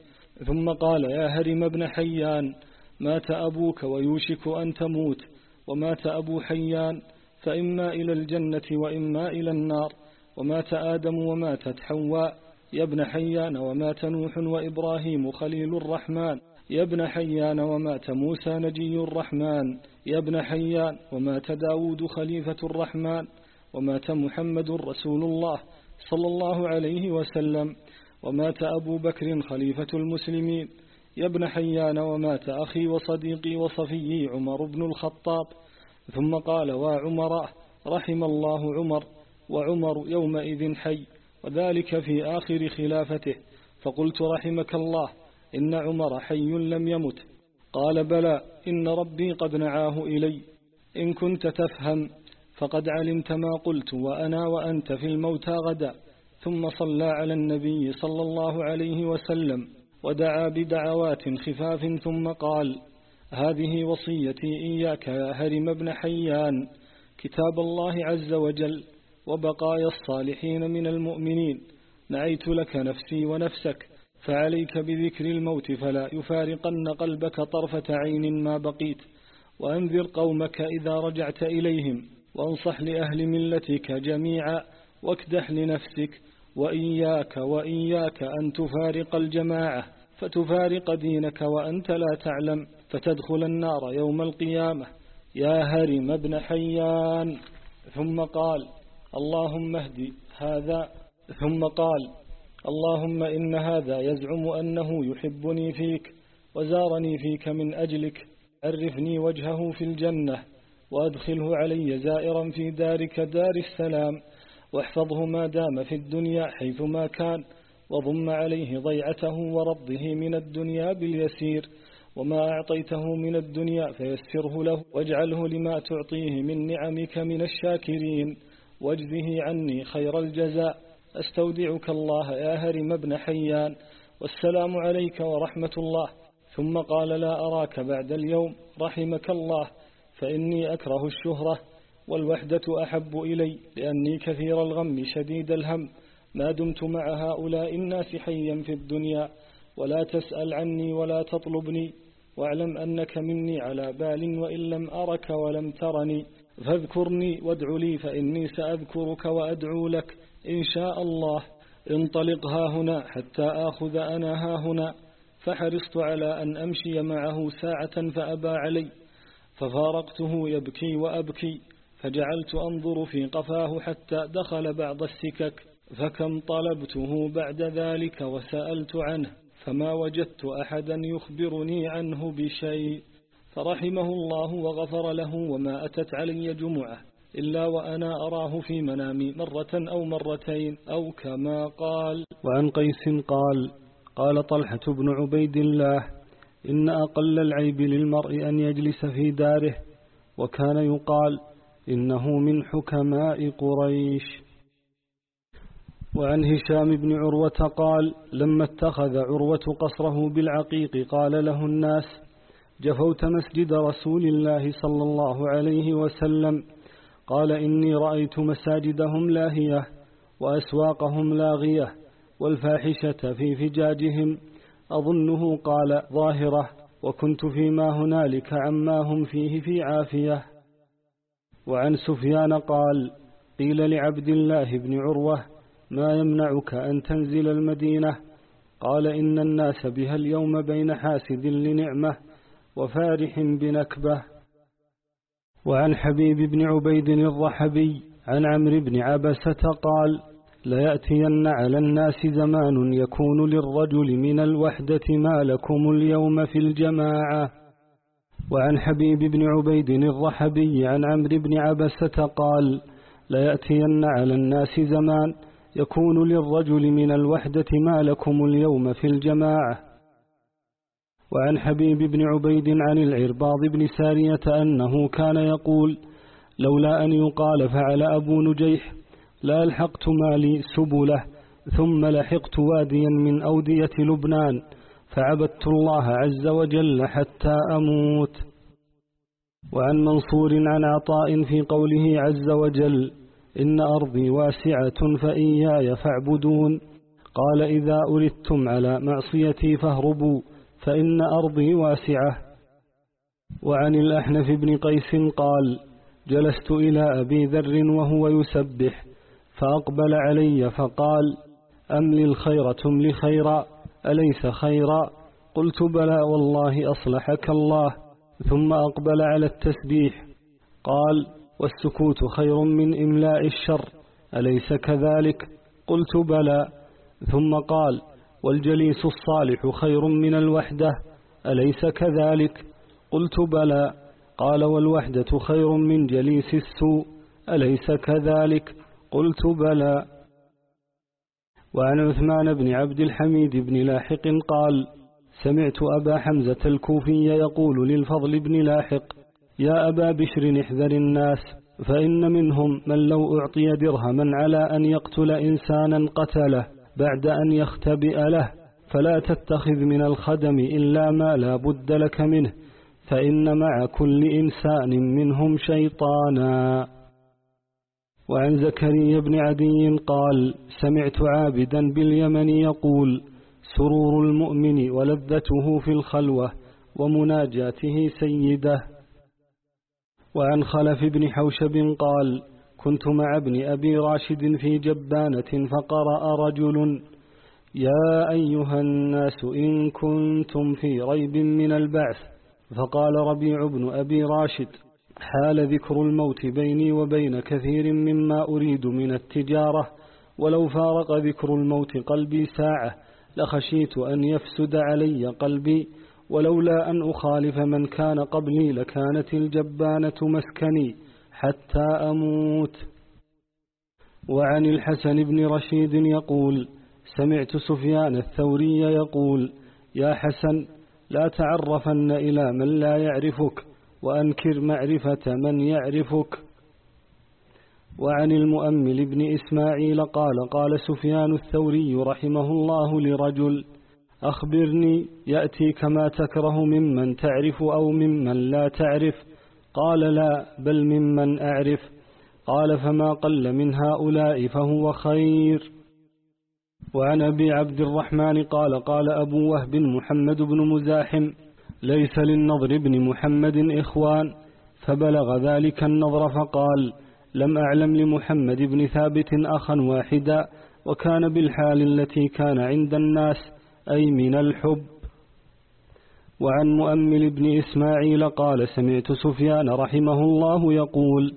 ثم قال يا هرم ابن حيان مات أبوك ويوشك أن تموت ومات أبو حيان فإما إلى الجنة وإما إلى النار. ومات آدم وماتت حواء. يا ابن حيان ومات نوح وإبراهيم خليل الرحمن. يا ابن حيان ومات موسى نجي الرحمن. يا ابن حيان ومات داود خليفة الرحمن. ومات محمد رسول الله صلى الله عليه وسلم. ومات أبو بكر خليفة المسلمين. يا ابن حيان ومات أخي وصديقي وصفيي عمر بن الخطاب. ثم قال وعمر رحم الله عمر وعمر يومئذ حي وذلك في آخر خلافته فقلت رحمك الله إن عمر حي لم يمت قال بلى إن ربي قد نعاه إلي إن كنت تفهم فقد علمت ما قلت وأنا وأنت في الموتى غدا ثم صلى على النبي صلى الله عليه وسلم ودعا بدعوات خفاف ثم قال هذه وصيتي إياك يا هرم بن حيان. كتاب الله عز وجل وبقايا الصالحين من المؤمنين. نعيت لك نفسي ونفسك فعليك بذكر الموت فلا يفارقن قلبك طرفة عين ما بقيت. وأنذر قومك إذا رجعت إليهم وانصح لأهل ملتك جميعا واكدح لنفسك وإياك وإياك أن تفارق الجماعة فتفارق دينك وأنت لا تعلم. فتدخل النار يوم القيامة. يا هرم ابن حيان. ثم قال اللهم اهدي هذا. ثم قال اللهم إن هذا يزعم أنه يحبني فيك وزارني فيك من أجلك. عرفني وجهه في الجنة وأدخله علي زائرا في دارك دار السلام. واحفظه ما دام في الدنيا حيثما كان وضم عليه ضيعته ورضه من الدنيا باليسير. وما أعطيته من الدنيا فيسره له واجعله لما تعطيه من نعمك من الشاكرين. واجزه عني خير الجزاء. أستودعك الله يا هرم ابن حيان. والسلام عليك ورحمة الله. ثم قال لا أراك بعد اليوم. رحمك الله. فإني أكره الشهرة. والوحدة أحب إلي لأني كثير الغم شديد الهم. ما دمت مع هؤلاء الناس حيا في الدنيا. ولا تسأل عني ولا تطلبني واعلم أنك مني على بال وإن لم أرك ولم ترني. فاذكرني وادع لي فإني سأذكرك وأدعو لك إن شاء الله. انطلق ها هنا حتى آخذ أنا ها هنا. فحرصت على أن أمشي معه ساعة فأبى علي. ففارقته يبكي وأبكي. فجعلت أنظر في قفاه حتى دخل بعض السكك. فكم طلبته بعد ذلك وسألت عنه. فما وجدت أحدا يخبرني عنه بشيء. فرحمه الله وغفر له وما أتت علي جمعة إلا وأنا أراه في منامي مرة أو مرتين أو كما قال. وعن قيس قال قال طلحة بن عبيد الله إن أقل العيب للمرء أن يجلس في داره. وكان يقال إنه من حكماء قريش. وعن هشام بن عروة قال لما اتخذ عروة قصره بالعقيق قال له الناس جفوت مسجد رسول الله صلى الله عليه وسلم. قال إني رأيت مساجدهم لاهية وأسواقهم لاغية والفاحشة في فجاجهم. أظنه قال ظاهرة وكنت فيما هنالك عما هم فيه في عافية. وعن سفيان قال قيل لعبد الله بن عروة ما يمنعك أن تنزل المدينة؟ قال إن الناس بها اليوم بين حاسد لنعمة وفارح بنكبة. وعن حبيب بن عبيد الرحبي عن عمرو بن عبسة قال ليأتين على الناس زمان يكون للرجل من الوحدة ما لكم اليوم في الجماعة. وعن حبيب بن عبيد الرحبي عن عمرو بن عبسة قال ليأتين على الناس زمان يكون للرجل من الوحدة ما لكم اليوم في الجماعة. وعن حبيب بن عبيد عن العرباض بن سارية أنه كان يقول لولا أن يقال فعل أبو نجيح لا ألحقت مالي سبله ثم لحقت واديا من أودية لبنان فعبدت الله عز وجل حتى أموت. وعن منصور عن عطاء في قوله عز وجل إن أرضي واسعة فإياي فاعبدون. قال إذا أردتم على معصيتي فاهربوا فإن أرضي واسعة. وعن الأحنف بن قيس قال جلست إلى أبي ذر وهو يسبح فأقبل علي فقال أملي الخير تملي خيرا أليس خيرا؟ قلت بلى والله أصلحك الله. ثم أقبل على التسبيح قال والسكوت خير من إملاء الشر أليس كذلك؟ قلت بلى. ثم قال والجليس الصالح خير من الوحدة أليس كذلك؟ قلت بلى. قال والوحدة خير من جليس السوء أليس كذلك؟ قلت بلى. وعن عثمان بن عبد الحميد بن لاحق قال سمعت أبا حمزة الكوفي يقول للفضل بن لاحق يا أبا بشر احذر الناس فإن منهم من لو أعطي درهما على أن يقتل إنسانا قتله بعد أن يختبئ له فلا تتخذ من الخدم إلا ما لا بد لك منه فإن مع كل إنسان منهم شيطانا. وعن زكريا بن عدي قال سمعت عابدا باليمن يقول سرور المؤمن ولذته في الخلوة ومناجاته سيدة. وعن خلف بن حوشب قال كنت مع ابن أبي راشد في جبانة فقرأ رجل يا أيها الناس إن كنتم في ريب من البعث فقال ربيع بن أبي راشد حال ذكر الموت بيني وبين كثير مما أريد من التجارة ولو فارق ذكر الموت قلبي ساعة لخشيت أن يفسد علي قلبي ولولا أن أخالف من كان قبلي لكانت الجبانة مسكني حتى أموت. وعن الحسن بن رشيد يقول سمعت سفيان الثوري يقول يا حسن لا تعرفن إلى من لا يعرفك وأنكر معرفة من يعرفك. وعن المؤمل بن إسماعيل قال قال سفيان الثوري رحمه الله لرجل أخبرني يأتي كما تكره ممن تعرف أو ممن لا تعرف. قال لا بل ممن أعرف. قال فما قل من هؤلاء فهو خير. وعن أبي عبد الرحمن قال قال أبو وهب محمد بن مزاحم ليس للنضر بن محمد إخوان. فبلغ ذلك النظر فقال لم أعلم لمحمد بن ثابت أخا واحدا وكان بالحال التي كان عند الناس. أي من الحب. وعن مؤمل بن إسماعيل قال سمعت سفيان رحمه الله يقول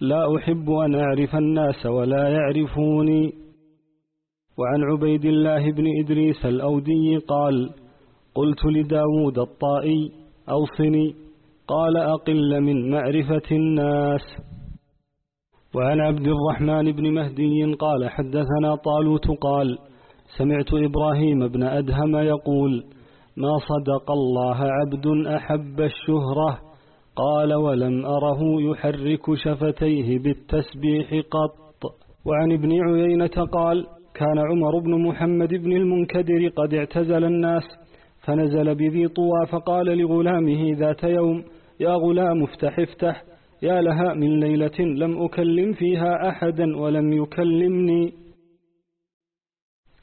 لا أحب أن أعرف الناس ولا يعرفوني. وعن عبيد الله بن إدريس الأودي قال قلت لداود الطائي أوصني. قال أقل من معرفة الناس. وعن عبد الرحمن بن مهدي قال حدثنا طالوت قال سمعت إبراهيم بن أدهم يقول ما صدق الله عبد أحب الشهرة؟ قال ولم أره يحرك شفتيه بالتسبيح قط. وعن ابن عيينة قال كان عمر بن محمد بن المنكدر قد اعتزل الناس فنزل بذي طوى فقال لغلامه ذات يوم يا غلام افتح افتح يا لها من ليلة لم أكلم فيها أحدا ولم يكلمني.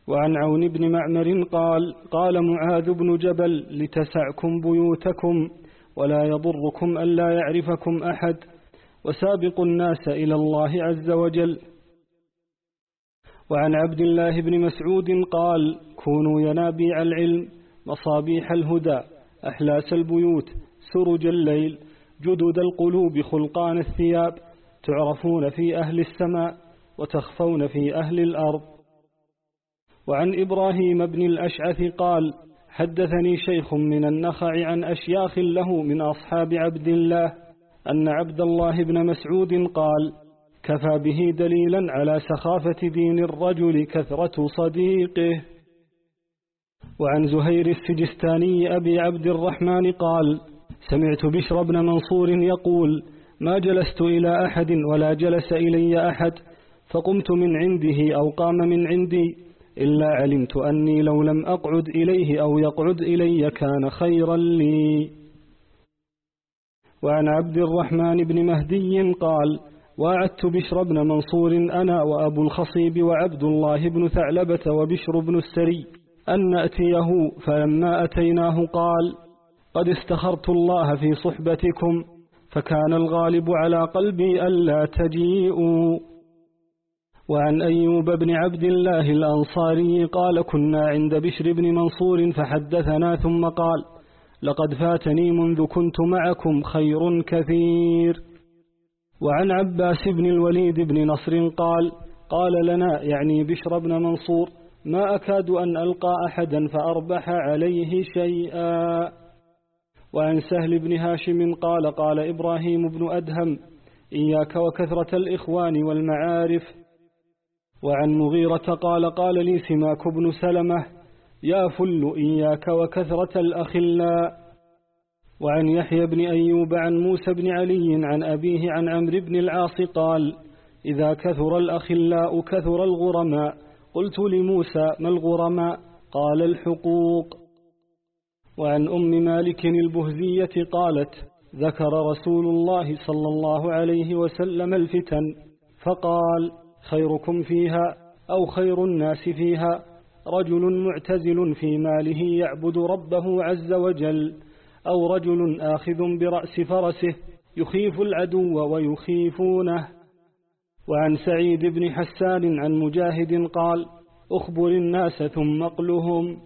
وعن عون بن معمر قال قال معاذ بن جبل لتسعكم بيوتكم ولا يضركم ألا يعرفكم أحد وسابقوا الناس إلى الله عز وجل. وعن عبد الله بن مسعود قال كونوا ينابيع العلم مصابيح الهدى أحلاس البيوت سرج الليل جدد القلوب خلقان الثياب تعرفون في أهل السماء وتخفون في أهل الأرض. وعن إبراهيم بن الأشعث قال حدثني شيخ من النخع عن أشياخ له من أصحاب عبد الله أن عبد الله بن مسعود قال كفى به دليلا على سخافة دين الرجل كثرة صديقه. وعن زهير السجستاني أبي عبد الرحمن قال سمعت بشر بن منصور يقول ما جلست إلى أحد ولا جلس إلي أحد فقمت من عنده أو قام من عندي. إلا علمت أني لو لم أقعد إليه أو يقعد إلي كان خيرا لي. وعن عبد الرحمن بن مهدي قال وعدت بشر بن منصور أنا وأبو الخصيب وعبد الله بن ثعلبة وبشر بن السري أن نأتيه فلما أتيناه قال قد استخرت الله في صحبتكم فكان الغالب على قلبي ألا تجيئوا. وعن أيوب بن عبد الله الأنصاري قال كنا عند بشر بن منصور فحدثنا ثم قال لقد فاتني منذ كنت معكم خير كثير. وعن عباس بن الوليد بن نصر قال قال لنا يعني بشر بن منصور ما أكاد أن ألقى أحدا فأربح عليه شيئا. وعن سهل بن هاشم قال قال إبراهيم بن أدهم إياك وكثرة الإخوان والمعارف وعن مغيرة قال قال لي سماك بن سلمة يا فل إياك وكثرة الأخلاء. وعن يحيى بن أيوب عن موسى بن علي عن أبيه عن عمرو بن العاص قال إذا كثر الأخلاء كثر الغرماء. قلت لموسى ما الغرماء؟ قال الحقوق. وعن أم مالك البهزية قالت ذكر رسول الله صلى الله عليه وسلم الفتن فقال خيركم فيها أو خير الناس فيها. رجل معتزل في ماله يعبد ربه عز وجل أو رجل آخذ برأس فرسه يخيف العدو ويخيفونه. وعن سعيد بن حسان عن مجاهد قال أخبر الناس ثم اقلهم.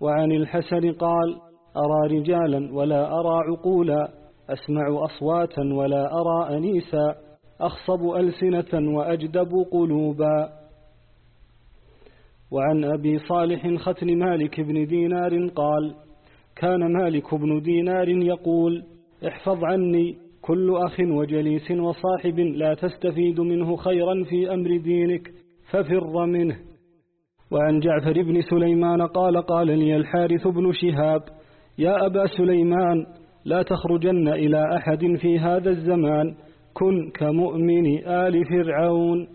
وعن الحسن قال أرى رجالا ولا أرى عقولا أسمع أصواتا ولا أرى أنيسا. أخصب ألسنة وأجدب قلوبا. وعن أبي صالح ختن مالك بن دينار قال كان مالك بن دينار يقول احفظ عني كل أخ وجليس وصاحب لا تستفيد منه خيرا في أمر دينك ففر منه. وعن جعفر بن سليمان قال قال لي الحارث بن شهاب يا أبا سليمان لا تخرجن إلى أحد في هذا الزمان كن كمؤمن آل فرعون.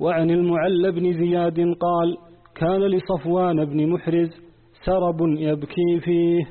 وعن المعل بن زياد قال كان لصفوان بن محرز سرب يبكي فيه.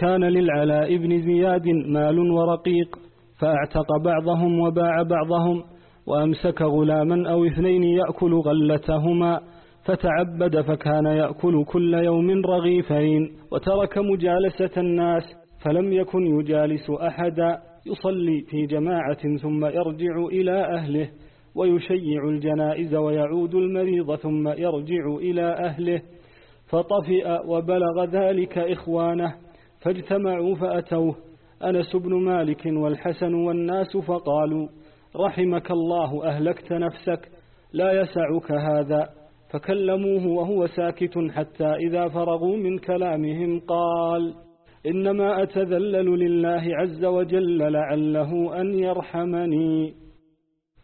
كان للعلاء بن زياد مال ورقيق فأعتق بعضهم وباع بعضهم وأمسك غلاما أو اثنين يأكل غلتهما فتعبد فكان يأكل كل يوم رغيفين وترك مجالسة الناس فلم يكن يجالس أحدا. يصلي في جماعة ثم يرجع إلى أهله ويشيع الجنائز ويعود المريض ثم يرجع إلى أهله. فطفئ وبلغ ذلك إخوانه فاجتمعوا فأتوه. أنس بن مالك والحسن والناس فقالوا رحمك الله أهلكت نفسك لا يسعك هذا. فكلموه وهو ساكت حتى إذا فرغوا من كلامهم قال إنما أتذلل لله عز وجل لعله أن يرحمني.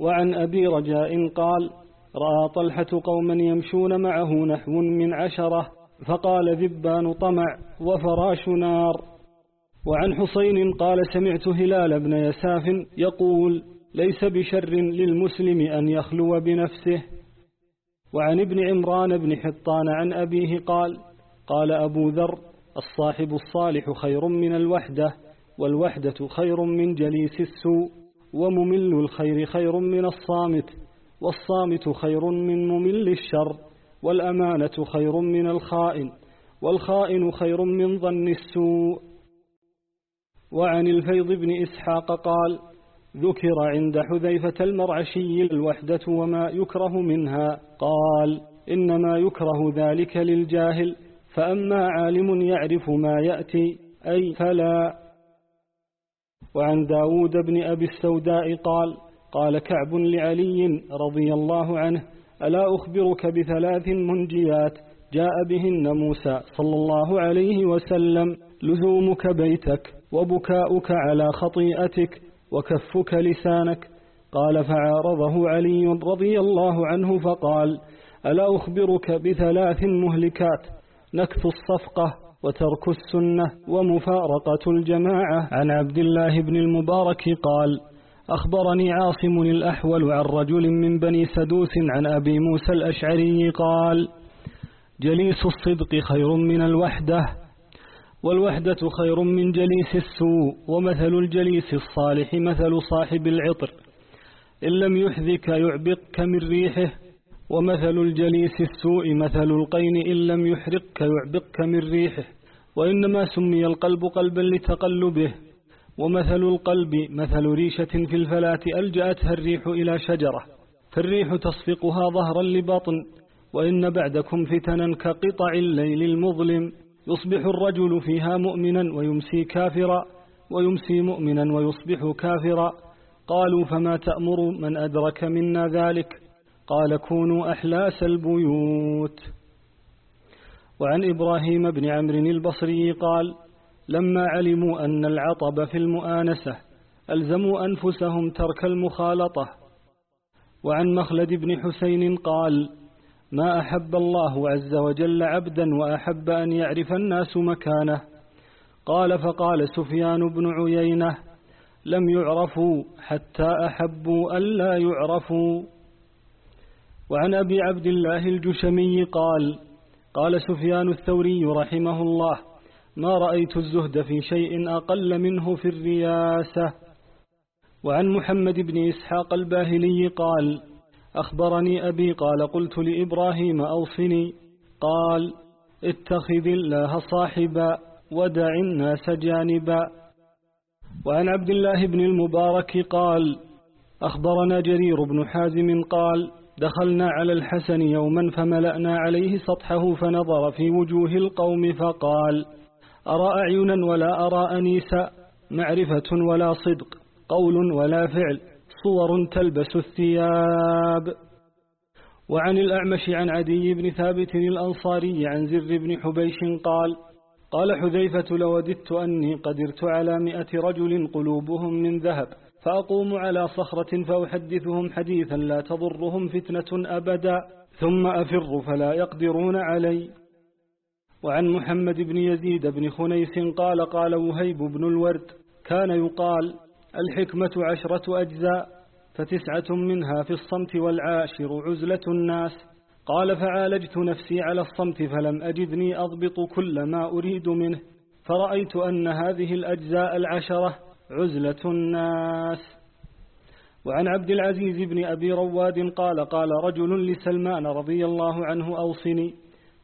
وعن أبي رجاء قال رأى طلحة قوما يمشون معه نحو من عشرة فقال ذبان طمع وفراش نار. وعن حسين قال سمعت هلال بن يساف يقول ليس بشر للمسلم أن يخلو بنفسه. وعن ابن عمران بن حطان عن أبيه قال قال أبو ذر الصاحب الصالح خير من الوحدة والوحدة خير من جليس السوء وممل الخير خير من الصامت والصامت خير من ممل الشر والأمانة خير من الخائن والخائن خير من ظن السوء. وعن الفيض بن إسحاق قال ذكر عند حذيفة المرعشي الوحدة وما يكره منها قال إنما يكره ذلك للجاهل فأما عالم يعرف ما يأتي أي فلا. وعن داود بن أبي السوداء قال قال كعب لعلي رضي الله عنه ألا أخبرك بثلاث منجيات جاء بهن موسى صلى الله عليه وسلم لزومك بيتك وبكاؤك على خطيئتك وكفك لسانك. قال فعارضه علي رضي الله عنه فقال ألا أخبرك بثلاث مهلكات نكث الصفقة وترك السنة ومفارقة الجماعة. عن عبد الله بن المبارك قال أخبرني عاصم الأحول عن رجل من بني سدوس عن أبي موسى الأشعري قال جليس الصدق خير من الوحدة والوحدة خير من جليس السوء ومثل الجليس الصالح مثل صاحب العطر. إن لم يحذك يعبقك من ريحه ومثل الجليس السوء مثل القين إن لم يحرقك يعبقك من ريحه وإنما سمي القلب قلبا لتقلبه. ومثل القلب مثل ريشة في الفلاة ألجأتها الريح إلى شجرة فالريح تصفقها ظهرا لبطن وإن بعدكم فتنا كقطع الليل المظلم يصبح الرجل فيها مؤمنا ويمسي كافرا ويمسي مؤمنا ويصبح كافرا. قالوا فما تأمر من أدرك منا ذلك؟ قال كونوا أحلاس البيوت. وعن إبراهيم بن عمرو البصري قال لما علموا أن العطب في المؤانسة ألزموا أنفسهم ترك المخالطة. وعن مخلد بن حسين قال ما أحب الله عز وجل عبدا وأحب أن يعرف الناس مكانه. قال فقال سفيان بن عيينة لم يعرفوا حتى أحبوا ألا يعرفوا. وعن أبي عبد الله الجشمي قال قال سفيان الثوري رحمه الله ما رأيت الزهد في شيء أقل منه في الرياسة. وعن محمد بن إسحاق الباهلي قال أخبرني أبي قال قلت لإبراهيم أوصني قال اتخذ الله صاحبا ودع الناس جانبا. وعن عبد الله بن المبارك قال أخبرنا جرير بن حازم قال دخلنا على الحسن يوما فملأنا عليه سطحه فنظر في وجوه القوم فقال أرى أعينا ولا أرى أنيسا؟ معرفة ولا صدق قول ولا فعل صور تلبس الثياب. وعن الأعمش عن عدي بن ثابت الأنصاري عن زر بن حبيش قال قال حذيفة لوددت أني قدرت على مئة رجل قلوبهم من ذهب. فأقوم على صخرة فأحدثهم حديثا لا تضرهم فتنة أبدا ثم أفر فلا يقدرون علي. وعن محمد بن يزيد بن خنيس قال قال وهيب بن الورد كان يقال الحكمة عشرة أجزاء فتسعة منها في الصمت والعاشر عزلة الناس. قال فعالجت نفسي على الصمت فلم أجدني أضبط كل ما أريد منه فرأيت أن هذه الأجزاء العشرة عزلة الناس. وعن عبد العزيز بن أبي رواد قال قال رجل لسلمان رضي الله عنه أوصني.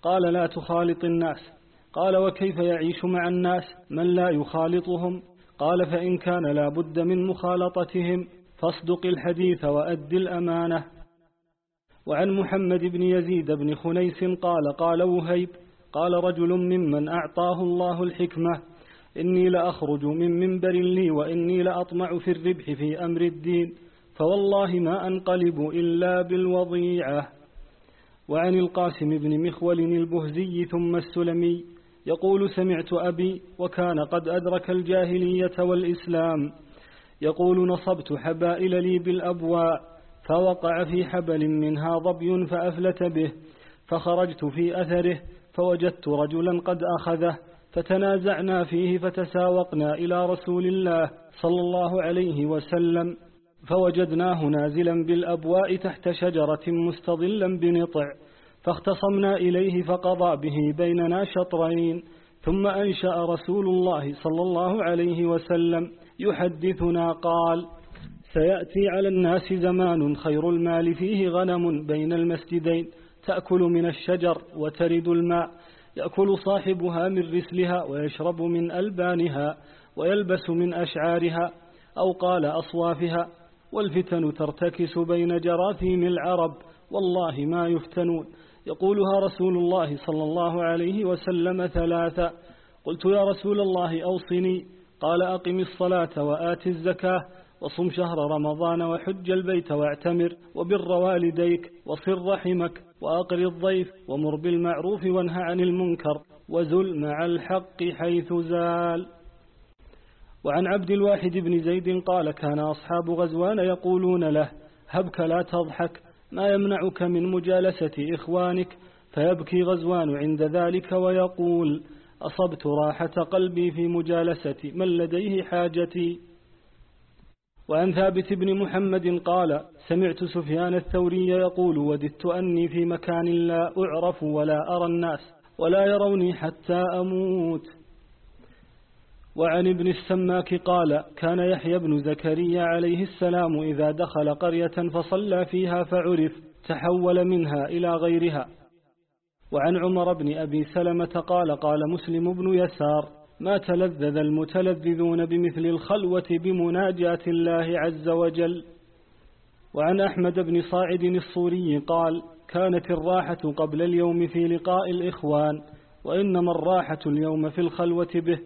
قال لا تخالط الناس. قال وكيف يعيش مع الناس؟ من لا يخالطهم؟ قال فإن كان لا بد من مخالطتهم فاصدق الحديث وأد الأمانة. وعن محمد بن يزيد بن خنيس قال قال وهيب قال رجل ممن أعطاه الله الحكمة. إني لأخرج من منبر لي وإني لأطمع في الربح في أمر الدين فوالله ما أنقلب إلا بالوضيعة. وعن القاسم بن مخول البهزي ثم السلمي يقول سمعت أبي وكان قد أدرك الجاهلية والإسلام. يقول نصبت حبائل لي بالأبواء فوقع في حبل منها ضبي فأفلت به فخرجت في أثره فوجدت رجلا قد أخذه. فتنازعنا فيه فتساوقنا إلى رسول الله صلى الله عليه وسلم فوجدناه نازلا بالأبواء تحت شجرة مستظلا بنطع فاختصمنا إليه فقضى به بيننا شطرين ثم أنشأ رسول الله صلى الله عليه وسلم يحدثنا قال سيأتي على الناس زمان خير المال فيه غنم بين المسجدين تأكل من الشجر وترد الماء يأكل صاحبها من رسلها ويشرب من ألبانها ويلبس من أشعارها أو قال أصوافها والفتن ترتكس بين جراثيم العرب والله ما يفتنون. يقولها رسول الله صلى الله عليه وسلم ثلاثة. قلت يا رسول الله أوصني. قال أقم الصلاة وآت الزكاة. وصم شهر رمضان وحج البيت واعتمر وبر والديك وصر رحمك وأقر الضيف ومر بالمعروف وانهى عن المنكر وزل مع الحق حيث زال. وعن عبد الواحد بن زيد قال كان أصحاب غزوان يقولون له هبك لا تضحك ما يمنعك من مجالسة إخوانك؟ فيبكي غزوان عند ذلك ويقول أصبت راحة قلبي في مجالسة من لديه حاجتي؟ وعن ثابت بن محمد قال سمعت سفيان الثوري يقول وددت أني في مكان لا أعرف ولا أرى الناس ولا يروني حتى أموت. وعن ابن السماك قال كان يحيى بن زكريا عليه السلام إذا دخل قرية فصلى فيها فعرف تحول منها إلى غيرها. وعن عمر بن أبي سلمة قال قال مسلم بن يسار ما تلذذ المتلذذون بمثل الخلوة بمناجاة الله عز وجل. وعن أحمد بن صاعد الصوري قال كانت الراحة قبل اليوم في لقاء الإخوان وإنما الراحة اليوم في الخلوة به.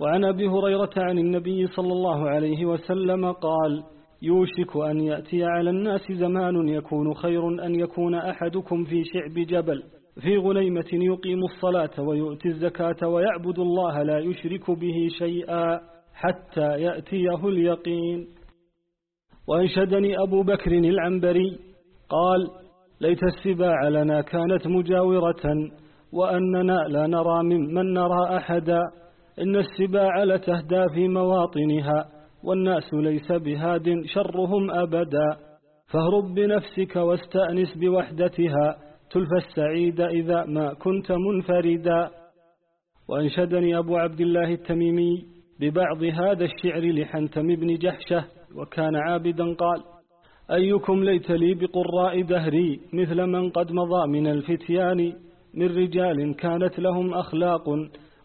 وعن أبي هريرة عن النبي صلى الله عليه وسلم قال يوشك أن يأتي على الناس زمان يكون خير أن يكون أحدكم في شعب جبل. في غنيمة يقيم الصلاة ويؤتي الزكاة ويعبد الله لا يشرك به شيئا حتى يأتيه اليقين. وأنشدني أبو بكر العنبري قال ليت السباع لنا كانت مجاورة وأننا لا نرى ممن نرى أحدا. إن السباع لتهدى في مواطنها والناس ليس بهاد شرهم أبدا. فاهرب بنفسك واستأنس بوحدتها تلفى السعيد إذا ما كنت منفردا. وأنشدني أبو عبد الله التميمي ببعض هذا الشعر لحنتم بن جحشة وكان عابدا قال أيكم ليت لي بقراء دهري مثل من قد مضى من الفتيان. من رجال كانت لهم أخلاق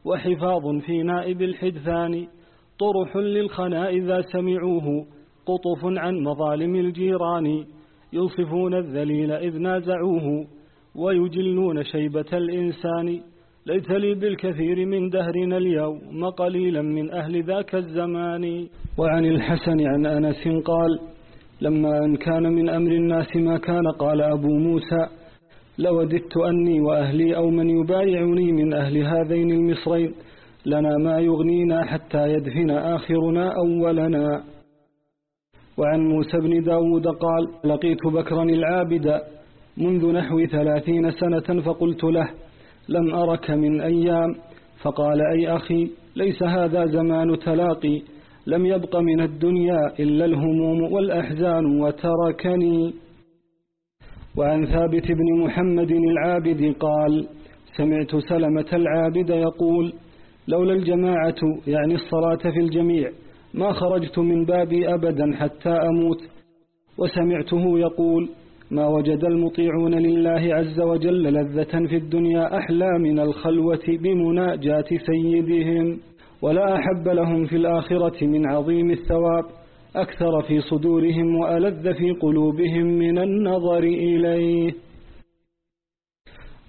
وحفاظ في نائب الحدثان. طرح للخنا إذا سمعوه قطف عن مظالم الجيران. يوصفون الذليل إذ نازعوه. ويجلون شيبة الإنسان. ليت لي بالكثير من دهرنا اليوم قليلا من أهل ذاك الزمان. وعن الحسن عن أنس قال لما أن كان من أمر الناس ما كان قال أبو موسى لوددت أني وأهلي أو من يبايعني من أهل هذين المصرين لنا ما يغنينا حتى يدفن آخرنا أولنا. وعن موسى بن داود قال لقيت بكرا العابد منذ نحو ثلاثين سنة فقلت له لم أرك من أيام. فقال أي أخي ليس هذا زمان تلاقي لم يبق من الدنيا إلا الهموم والأحزان وتركني. وعن ثابت بن محمد العابد قال سمعت سلمة العابد يقول لولا الجماعة يعني الصلاة في الجميع ما خرجت من بابي أبدا حتى أموت. وسمعته يقول ما وجد المطيعون لله عز وجل لذة في الدنيا أحلى من الخلوة بمناجاة سيدهم ولا أحب لهم في الآخرة من عظيم الثواب أكثر في صدورهم وألذ في قلوبهم من النظر إليه.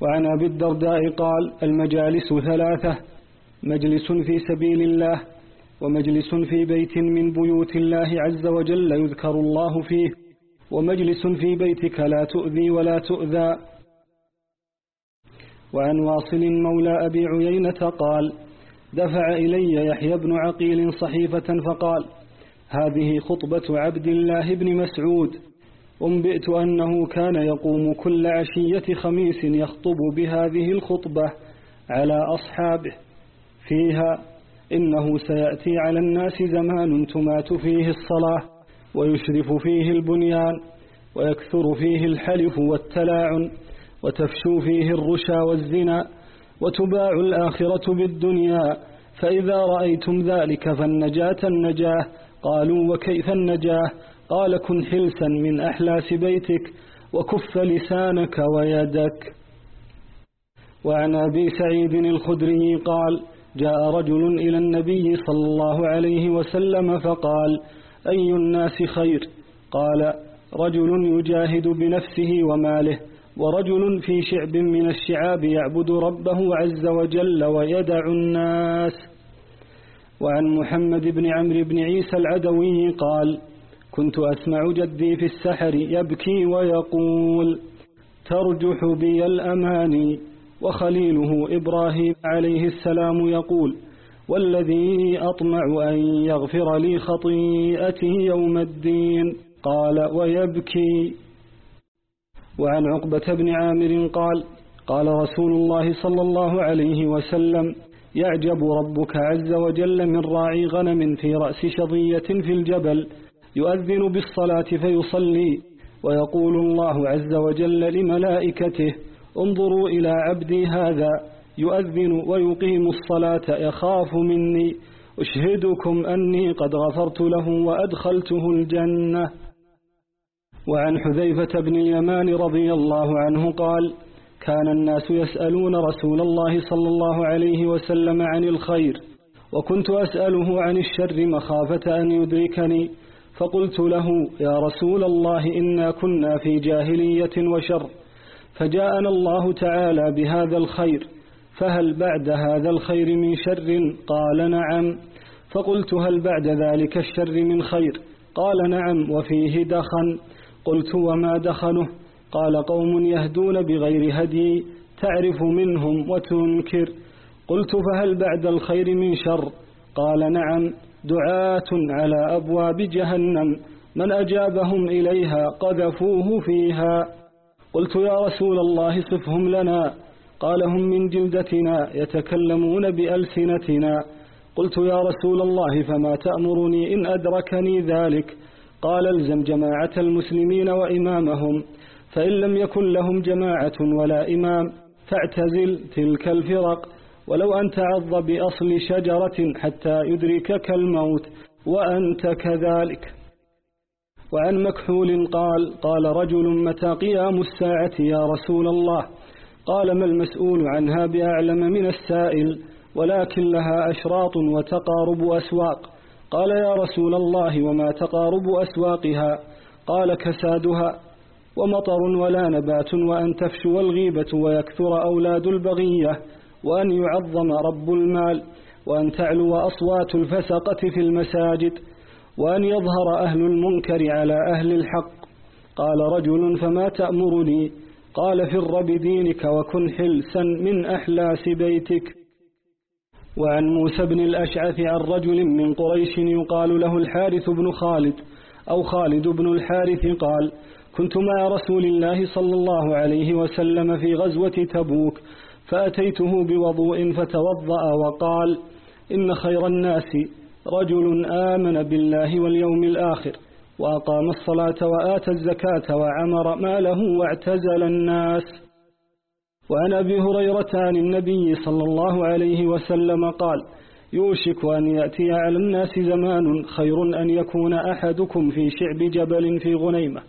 وعن أبي الدرداء قال المجالس ثلاثة مجلس في سبيل الله ومجلس في بيت من بيوت الله عز وجل يذكر الله فيه. ومجلس في بيتك لا تؤذي ولا تؤذى. وعن واصل مولى أبي عيينة قال دفع إلي يحيى بن عقيل صحيفة فقال هذه خطبة عبد الله بن مسعود. أنبئت أنه كان يقوم كل عشية خميس يخطب بهذه الخطبة على أصحابه. فيها إنه سيأتي على الناس زمان تمات فيه الصلاة. ويشرف فيه البنيان ويكثر فيه الحلف والتلاعن وتفشو فيه الرشا والزنا وتباع الآخرة بالدنيا. فإذا رأيتم ذلك فالنجاة النجاة. قالوا وكيف النجاة؟ قال كن حلسا من أحلاس بيتك وكف لسانك ويدك. وعن أبي سعيد الخدري قال جاء رجل إلى النبي صلى الله عليه وسلم فقال أي الناس خير؟ قال رجل يجاهد بنفسه وماله ورجل في شعب من الشعاب يعبد ربه عز وجل ويدع الناس. وعن محمد بن عمرو بن عيسى العدوي قال كنت أسمع جدي في السحر يبكي ويقول ترجح بي الأماني وخليله إبراهيم عليه السلام يقول والذي أطمع أن يغفر لي خطيئتي يوم الدين. قال ويبكي. وعن عقبة بن عامر قال قال رسول الله صلى الله عليه وسلم يعجب ربك عز وجل من راعي غنم في رأس شظية في الجبل يؤذن بالصلاة فيصلي ويقول الله عز وجل لملائكته انظروا إلى عبدي هذا. يؤذن ويقيم الصلاة يخاف مني. أشهدكم أني قد غفرت له وأدخلته الجنة. وعن حذيفة بن اليمان رضي الله عنه قال كان الناس يسألون رسول الله صلى الله عليه وسلم عن الخير وكنت أسأله عن الشر مخافة أن يدركني. فقلت له يا رسول الله إنا كنا في جاهلية وشر فجاءنا الله تعالى بهذا الخير. فهل بعد هذا الخير من شر؟ قال نعم. فقلت هل بعد ذلك الشر من خير؟ قال نعم وفيه دخن. قلت وما دخنه؟ قال قوم يهدون بغير هدي تعرف منهم وتنكر. قلت فهل بعد الخير من شر؟ قال نعم. دعاة على أبواب جهنم. من أجابهم إليها قذفوه فيها. قلت يا رسول الله صفهم لنا. قال هم من جلدتنا يتكلمون بألسنتنا. قلت يا رسول الله فما تأمرني إن أدركني ذلك؟ قال ألزم جماعة المسلمين وإمامهم فإن لم يكن لهم جماعة ولا إمام فاعتزل تلك الفرق. ولو أن تعض بأصل شجرة حتى يدركك الموت وأنت كذلك. وعن مكحول قال قال رجل متى قيام الساعة يا رسول الله؟ قال ما المسؤول عنها بأعلم من السائل ولكن لها أشراط وتقارب أسواق. قال يا رسول الله وما تقارب أسواقها؟ قال كسادها. ومطر ولا نبات وأن تفشو الغيبة ويكثر أولاد البغية وأن يعظم رب المال وأن تعلو أصوات الفسقة في المساجد وأن يظهر أهل المنكر على أهل الحق. قال رجل فما تأمرني؟ قال فر بدينك وكن حلسا من أحلاس بيتك. وعن موسى بن الأشعث عن رجل من قريش يقال له الحارث بن خالد أو خالد بن الحارث قال كنت مع رسول الله صلى الله عليه وسلم في غزوة تبوك فأتيته بوضوء فتوضأ وقال إن خير الناس رجل آمن بالله واليوم الآخر. وأقام الصلاة وآتى الزكاة وعمر ماله واعتزل الناس. وعن أبي هريرة عن النبي صلى الله عليه وسلم قال يوشك أن يأتي على الناس زمان خير أن يكون أحدكم في شعب جبل في غنيمة.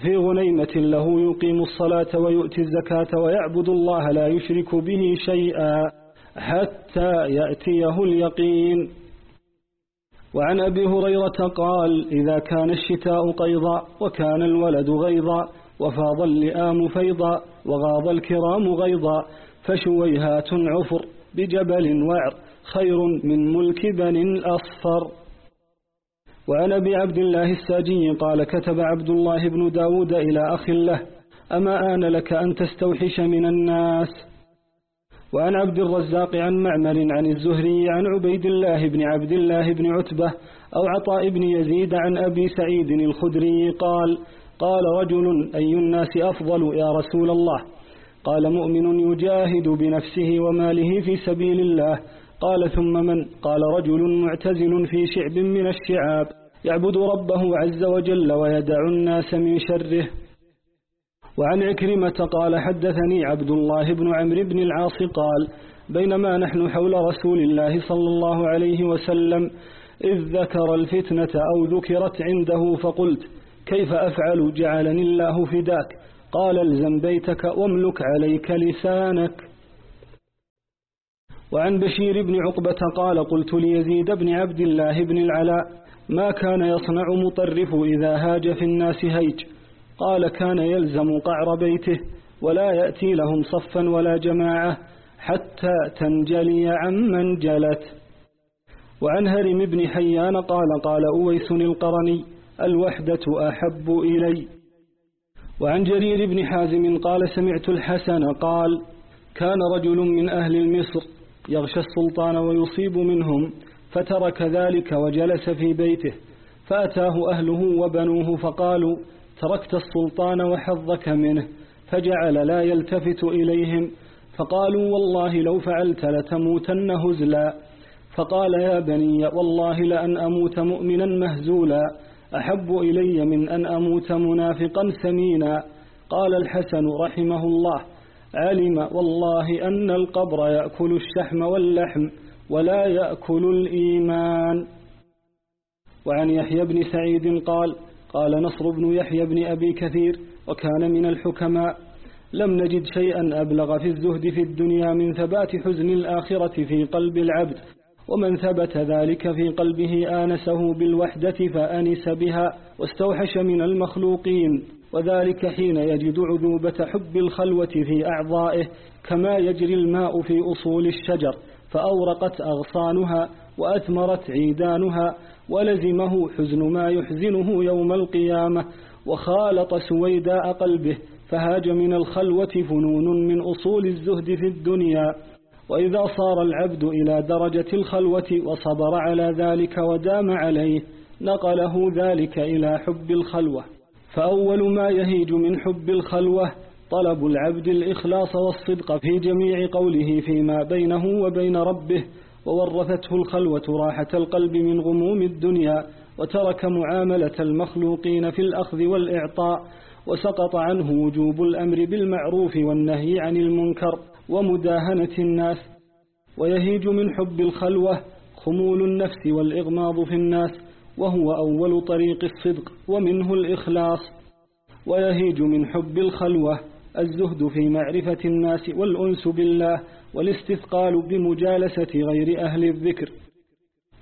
في غنيمة له يقيم الصلاة ويؤتي الزكاة ويعبد الله لا يشرك به شيئا حتى يأتيه اليقين. وعن أبي هريرة قال إذا كان الشتاء قيضا وكان الولد غيضا وفاض اللئام فيضا وغاض الكرام غيضا فشويهات عفر بجبل وعر خير من ملك بني الأصفر. وعن أبي عبد الله الساجي قال كتب عبد الله بن داود إلى أخ له أما آن لك أن تستوحش من الناس؟ وعن عبد الرزاق عن معمر عن الزهري عن عبيد الله بن عبد الله بن عتبة أو عطاء بن يزيد عن أبي سعيد الخدري قال قال رجل أي الناس أفضل يا رسول الله؟ قال مؤمن يجاهد بنفسه وماله في سبيل الله. قال ثم من؟ قال رجل معتزل في شعب من الشعاب يعبد ربه عز وجل ويدع الناس من شره. وعن عكرمة قال حدثني عبد الله بن عمرو بن العاص قال بينما نحن حول رسول الله صلى الله عليه وسلم إذ ذكر الفتنة أو ذكرت عنده فقلت كيف أفعل؟ جعلني الله فداك. قال الزم بيتك واملك عليك لسانك. وعن بشير بن عقبة قال قلت ليزيد بن عبد الله بن العلاء ما كان يصنع مطرف إذا هاج في الناس هيج. قال كان يلزم قعر بيته ولا يأتي لهم صفا ولا جماعة حتى تنجلي عمن جلت. وعن هرم بن حيان قال قال أويس القرني الوحدة أحب إلي. وعن جرير بن حازم قال سمعت الحسن قال كان رجل من أهل المصر يغشى السلطان ويصيب منهم فترك ذلك وجلس في بيته فأتاه أهله وبنوه فقالوا تركت السلطان وحظك منه فجعل لا يلتفت إليهم. فقالوا والله لو فعلت لتموتن هزلا. فقال يا بني والله لأن أموت مؤمنا مهزولا. أحب إلي من أن أموت منافقا سمينا قال الحسن رحمه الله علم والله أن القبر يأكل الشحم واللحم ولا يأكل الإيمان. وعن يحيى بن سعيد قال قال نصر بن يحيى بن أبي كثير وكان من الحكماء. لم نجد شيئا أبلغ في الزهد في الدنيا من ثبات حزن الآخرة في قلب العبد ومن ثبت ذلك في قلبه آنسه بالوحدة فأنس بها واستوحش من المخلوقين. وذلك حين يجد عذوبة حب الخلوة في أعضائه كما يجري الماء في أصول الشجر فأورقت أغصانها وأثمرت عيدانها ولزمه حزن ما يحزنه يوم القيامة وخالط سويداء قلبه فهاج من الخلوة فنون من أصول الزهد في الدنيا. وإذا صار العبد إلى درجة الخلوة وصبر على ذلك ودام عليه نقله ذلك إلى حب الخلوة. فأول ما يهيج من حب الخلوة طلب العبد الإخلاص والصدق في جميع قوله فيما بينه وبين ربه وورثته الخلوة راحة القلب من غموم الدنيا وترك معاملة المخلوقين في الأخذ والإعطاء وسقط عنه وجوب الأمر بالمعروف والنهي عن المنكر ومداهنة الناس. ويهيج من حب الخلوة خمول النفس والإغماض في الناس وهو أول طريق الصدق ومنه الإخلاص. ويهيج من حب الخلوة الزهد في معرفة الناس والأنس بالله والاستثقال بمجالسة غير أهل الذكر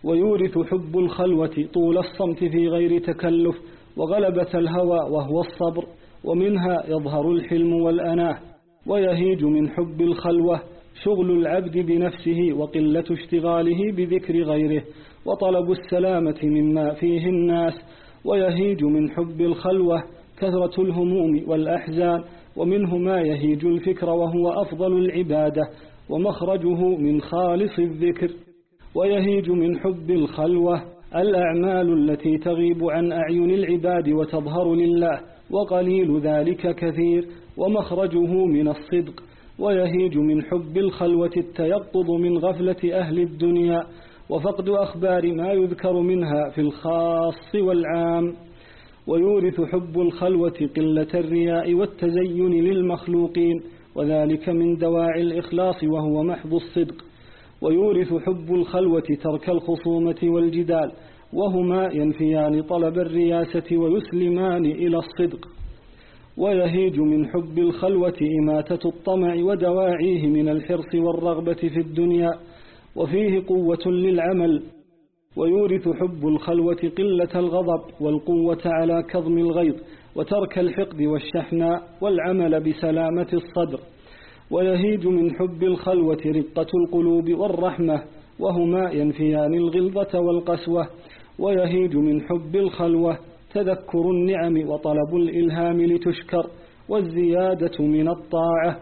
ويورث حب الخلوة طول الصمت في غير تكلف وغلبة الهوى وهو الصبر ومنها يظهر الحلم والأناة ويهيج من حب الخلوة شغل العبد بنفسه وقلة اشتغاله بذكر غيره وطلب السلامة مما فيه الناس ويهيج من حب الخلوة كثرة الهموم والأحزان ومنه ما يهيج الفكر وهو أفضل العبادة ومخرجه من خالص الذكر ويهيج من حب الخلوة الأعمال التي تغيب عن أعين العباد وتظهر لله وقليل ذلك كثير ومخرجه من الصدق ويهيج من حب الخلوة التيقظ من غفلة أهل الدنيا وفقد أخبار ما يذكر منها في الخاص والعام. ويورث حب الخلوة قلة الرياء والتزين للمخلوقين وذلك من دواعي الإخلاص وهو محض الصدق ويورث حب الخلوة ترك الخصومة والجدال وهما ينفيان طلب الرياسة ويسلمان إلى الصدق. ويهيج من حب الخلوة إماتة الطمع ودواعيه من الحرص والرغبة في الدنيا وفيه قوة للعمل. ويورث حب الخلوة قلة الغضب والقوة على كظم الغيظ وترك الحقد والشحناء والعمل بسلامة الصدر. ويهيج من حب الخلوة رقة القلوب والرحمة وهما ينفيان الغلظة والقسوة. ويهيج من حب الخلوة تذكر النعم وطلب الإلهام لتشكر والزيادة من الطاعة.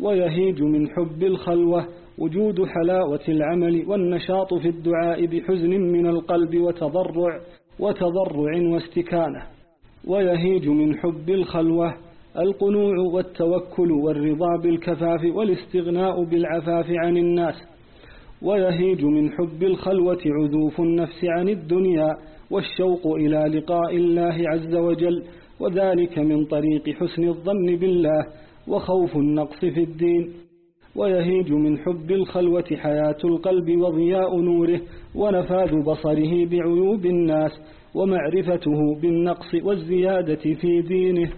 ويهيج من حب الخلوة وجود حلاوة العمل والنشاط في الدعاء بحزن من القلب وتضرع وتضرع واستكانة. ويهيج من حب الخلوة القنوع والتوكل والرضا بالكفاف والاستغناء بالعفاف عن الناس. ويهيج من حب الخلوة عذوف النفس عن الدنيا والشوق إلى لقاء الله عز وجل وذلك من طريق حسن الظن بالله وخوف النقص في الدين. ويهيج من حب الخلوة حياة القلب وضياء نوره ونفاذ بصره بعيوب الناس ومعرفته بالنقص والزيادة في دينه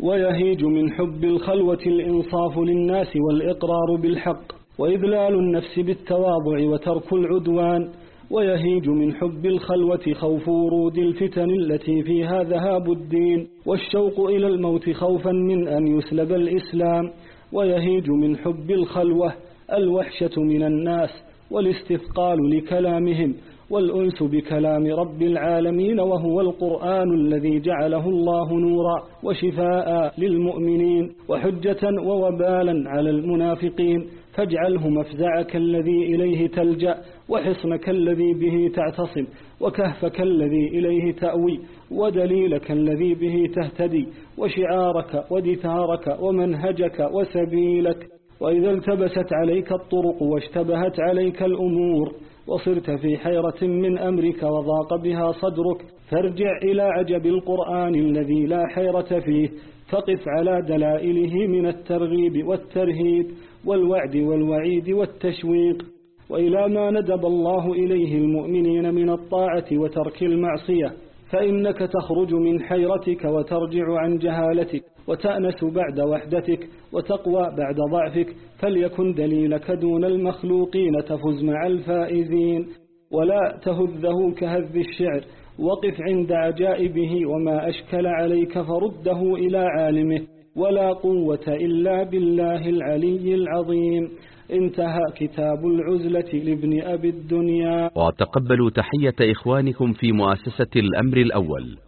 ويهيج من حب الخلوة الإنصاف للناس والإقرار بالحق وإذلال النفس بالتواضع وترك العدوان ويهيج من حب الخلوة خوف ورود الفتن التي فيها ذهاب الدين والشوق إلى الموت خوفا من أن يسلب الإسلام ويهيج من حب الخلوة الوحشة من الناس والاستثقال لكلامهم والأنس بكلام رب العالمين وهو القرآن الذي جعله الله نورا وشفاء للمؤمنين وحجة ووبالا على المنافقين فاجعله مفزعك الذي إليه تلجأ وحصنك الذي به تعتصم وكهفك الذي إليه تأوي ودليلك الذي به تهتدي وشعارك ودثارك ومنهجك وسبيلك وإذا التبست عليك الطرق واشتبهت عليك الأمور وصرت في حيرة من أمرك وضاق بها صدرك. فارجع إلى عجب القرآن الذي لا حيرة فيه. فقف على دلائله من الترغيب والترهيب والوعد والوعيد والتشويق. وإلى ما ندب الله إليه المؤمنين من الطاعة وترك المعصية. فإنك تخرج من حيرتك وترجع عن جهالتك وتأنس بعد وحدتك وتقوى بعد ضعفك فليكن دليلك دون المخلوقين تفز مع الفائزين. ولا تهذه كهذ الشعر وقف عند عجائبه وما أشكل عليك فرده إلى عالمه ولا قوة إلا بالله العلي العظيم. انتهى كتاب العزلة لابن أبي الدنيا. وتقبلوا تحية إخوانكم في مؤسسة الأمر الأول.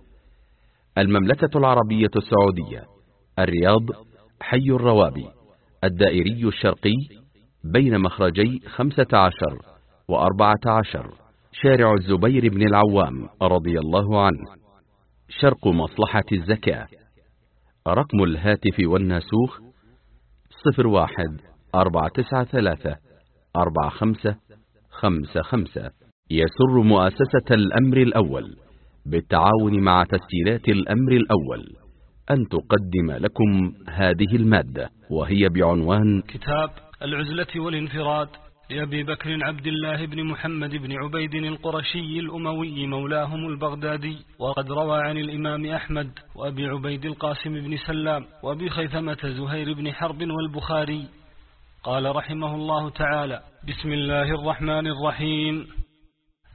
المملكة العربية السعودية الرياض حي الروابي الدائري الشرقي بين مخرجي خمسة عشر وأربعة عشر شارع الزبير بن العوام رضي الله عنه. شرق مصلحة الزكاة. رقم الهاتف والناسوخ صفر واحد أربعة تسعة ثلاثة أربعة خمسة خمسة خمسة. يسر مؤسسة الأمر الأول بالتعاون مع تسجيلات الأمر الأول. أن تقدم لكم هذه المادة وهي بعنوان كتاب العزلة والانفراد لأبي بكر عبد الله بن محمد بن عبيد القرشي الأموي مولاهم البغدادي. وقد روى عن الإمام أحمد وأبي عبيد القاسم بن سلام وأبي خيثمة زهير بن حرب والبخاري. قال رحمه الله تعالى بسم الله الرحمن الرحيم.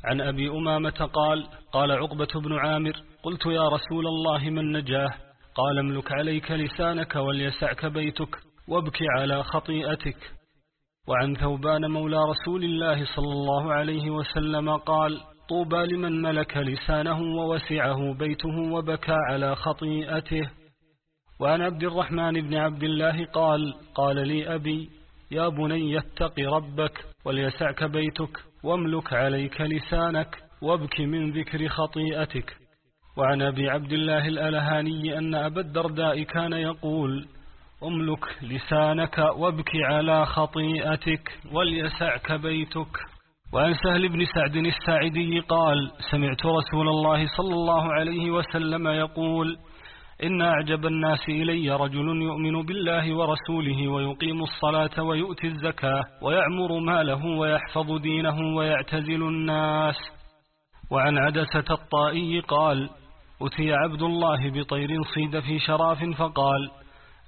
عن أبي أمامة قال قال عقبة بن عامر قلت يا رسول الله من نجاه؟ قال املك عليك لسانك وليسعك بيتك وابك على خطيئتك. وعن ثوبان مولى رسول الله صلى الله عليه وسلم قال طوبى لمن ملك لسانه ووسعه بيته وبكى على خطيئته. وعن عبد الرحمن بن عبد الله قال قال لي أبي يا بني اتق ربك وليسعك بيتك واملك عليك لسانك وابك من ذكر خطيئتك. وعن أبي عبد الله الألهاني أن أبا الدرداء كان يقول املك لسانك وابك على خطيئتك وليسعك بيتك. وعن سهل بن سعد الساعدي قال سمعت رسول الله صلى الله عليه وسلم يقول إن أعجب الناس إلي رجل يؤمن بالله ورسوله ويقيم الصلاة ويؤتي الزكاة ويعمر ماله ويحفظ دينه ويعتزل الناس. وعن عدسة الطائي قال أتي عبد الله بطير صيد في شراف فقال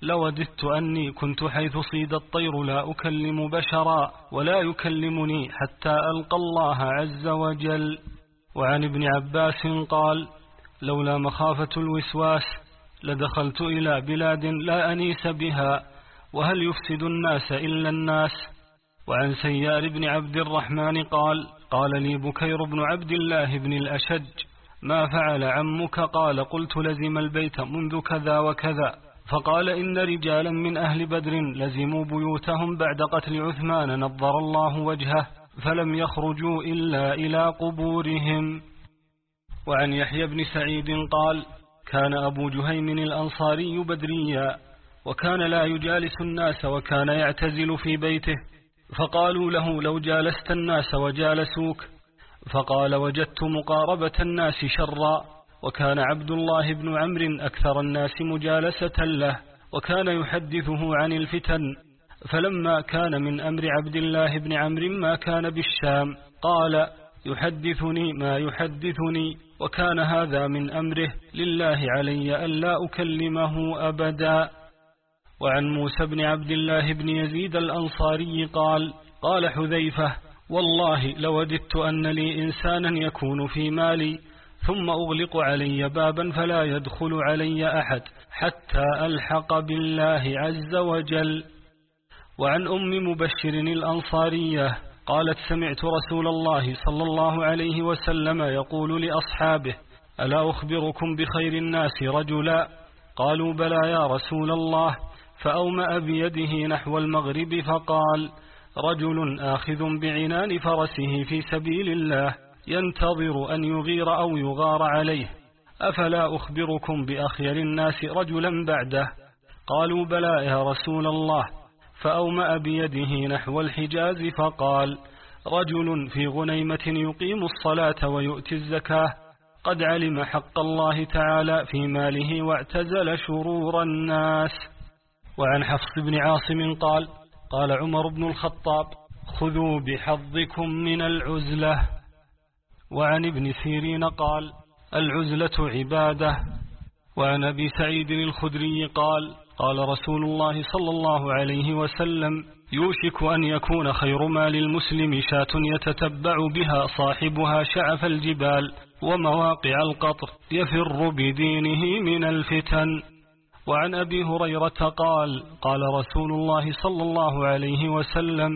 لوددت أني كنت حيث صيد الطير لا أكلم بشرا ولا يكلمني حتى ألقى الله عز وجل. وعن ابن عباس قال لولا مخافة الوسواس لدخلت إلى بلاد لا أنيس بها وهل يفسد الناس إلا الناس؟ وعن سيار بن عبد الرحمن قال قال لي بكير بن عبد الله بن الأشج ما فعل عمك؟ قال قلت لزم البيت منذ كذا وكذا. فقال إن رجالا من أهل بدر لزموا بيوتهم بعد قتل عثمان نظر الله وجهه فلم يخرجوا إلا إلى قبورهم. وعن يحيى بن سعيد قال كان أبو جهيم الأنصاري بدريا وكان لا يجالس الناس وكان يعتزل في بيته. فقالوا له لو جالست الناس وجالسوك. فقال وجدت مقاربة الناس شرا وكان عبد الله بن عمرو أكثر الناس مجالسة له وكان يحدثه عن الفتن. فلما كان من أمر عبد الله بن عمرو ما كان بالشام قال يحدثني ما يحدثني. وكان هذا من أمره لله علي ألا أكلمه أبدا. وعن موسى بن عبد الله بن يزيد الأنصاري قال قال حذيفة والله لوددت أن لي إنسانا يكون في مالي ثم أغلق علي بابا فلا يدخل علي أحد حتى ألحق بالله عز وجل. وعن أم مبشر الأنصارية قالت سمعت رسول الله صلى الله عليه وسلم يقول لأصحابه ألا أخبركم بخير الناس رجلا؟ قالوا بلى يا رسول الله. فأومأ بيده نحو المغرب فقال رجل آخذ بعنان فرسه في سبيل الله ينتظر أن يغير أو يغار عليه. أفلا أخبركم بأخير الناس رجلا بعده؟ قالوا بلى يا رسول الله. فأومأ بيده نحو الحجاز فقال رجل في غنيمة يقيم الصلاة ويؤتي الزكاة قد علم حق الله تعالى في ماله واعتزل شرور الناس. وعن حفص بن عاصم قال قال عمر بن الخطاب خذوا بحظكم من العزلة. وعن ابن سيرين قال العزلة عبادة. وعن أبي سعيد الخدري قال قال رسول الله صلى الله عليه وسلم يوشك أن يكون خير مال المسلم شاة يتتبع بها صاحبها شعف الجبال ومواقع القطر يفر بدينه من الفتن. وعن أبي هريرة قال قال رسول الله صلى الله عليه وسلم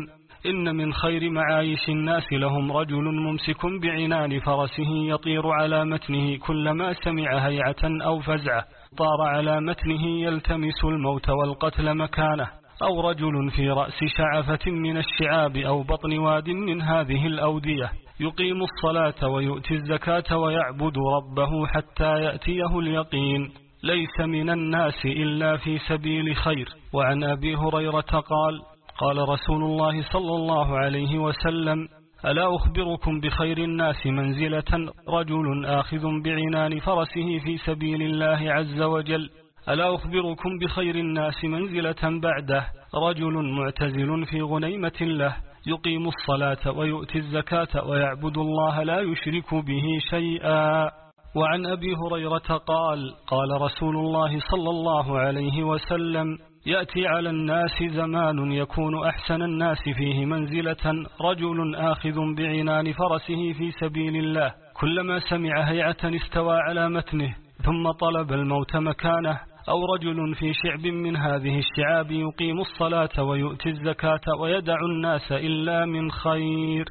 إن من خير معايش الناس لهم رجل ممسك بعنان فرسه يطير على متنه كلما سمع هيعة أو فزعة. طار على متنه يلتمس الموت والقتل مكانه أو رجل في رأس شعفة من الشعاب أو بطن واد من هذه الأودية يقيم الصلاة ويؤتي الزكاة ويعبد ربه حتى يأتيه اليقين. ليس من الناس إلا في سبيل خير. وعن أبي هريرة قال قال رسول الله صلى الله عليه وسلم ألا أخبركم بخير الناس منزلة رجل آخذ بعنان فرسه في سبيل الله عز وجل. ألا أخبركم بخير الناس منزلة بعده رجل معتزل في غنيمة له يقيم الصلاة ويؤتي الزكاة ويعبد الله لا يشرك به شيئا. وعن أبي هريرة قال قال رسول الله صلى الله عليه وسلم يأتي على الناس زمان يكون أحسن الناس فيه منزلة رجل آخذ بعنان فرسه في سبيل الله. كلما سمع هيعة استوى على متنه ثم طلب الموت مكانه. أو رجل في شعب من هذه الشعاب يقيم الصلاة ويؤتي الزكاة ويدع الناس إلا من خير.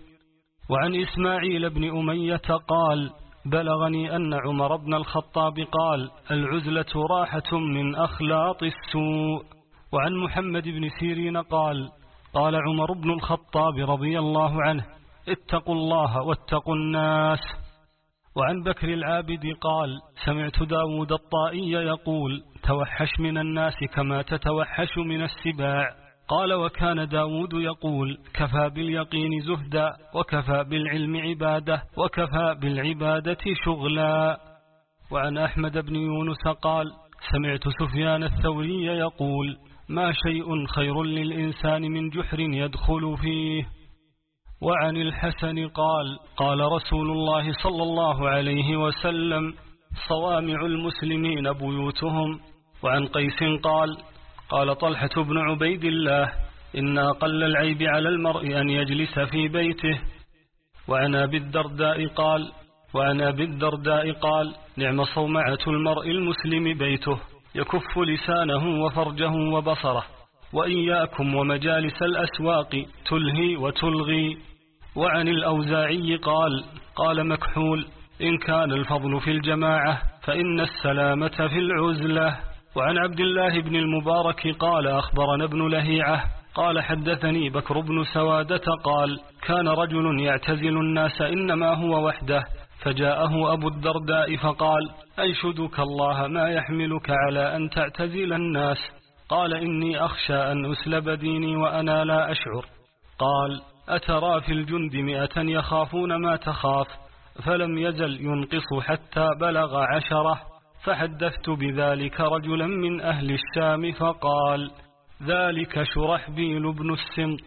وعن إسماعيل بن أمية قال بلغني أن عمر بن الخطاب قال العزلة راحة من أخلاط السوء. وعن محمد بن سيرين قال قال عمر بن الخطاب رضي الله عنه اتقوا الله واتقوا الناس. وعن بكر العابد قال سمعت داود الطائي يقول توحش من الناس كما تتوحش من السباع. قال وكان داود يقول كفى باليقين زهدا وكفى بالعلم عبادة وكفى بالعبادة شغلا. وعن أحمد بن يونس قال سمعت سفيان الثوري يقول ما شيء خير للإنسان من جحر يدخل فيه. وعن الحسن قال قال رسول الله صلى الله عليه وسلم صوامع المسلمين بيوتهم. وعن قيس قال قال طلحة بن عبيد الله إن أقل العيب على المرء أن يجلس في بيته. وعن أبي الدرداء قال وعن أبي الدرداء قال نعم صومعة المرء المسلم بيته. يكف لسانه وفرجه وبصره. وإياكم ومجالس الأسواق تلهي وتلغي. وعن الأوزاعي قال قال مكحول إن كان الفضل في الجماعة فإن السلامة في العزلة. وعن عبد الله بن المبارك قال أخبرنا ابن لهيعة قال حدثني بكر بن سوادة قال كان رجل يعتزل الناس إنما هو وحده فجاءه أبو الدرداء فقال أنشدك الله ما يحملك على أن تعتزل الناس قال إني أخشى أن أسلب ديني وأنا لا أشعر. قال أترى في الجند مئة يخافون ما تخاف فلم يزل ينقص حتى بلغ عشرة. فحدثت بذلك رجلا من أهل الشام فقال ذلك شرحبيل بن السمط.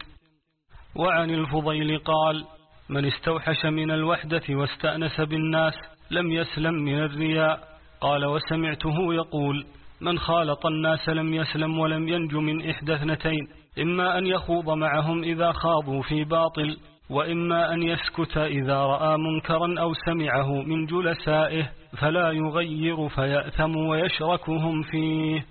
وعن الفضيل قال من استوحش من الوحدة واستأنس بالناس لم يسلم من الرياء. قال وسمعته يقول من خالط الناس لم يسلم ولم ينج من إحدى اثنتين إما أن يخوض معهم إذا خاضوا في باطل وإما أن يسكت إذا رأى منكرا أو سمعه من جلسائه فلا يغير فيأثم ويشركهم فيه.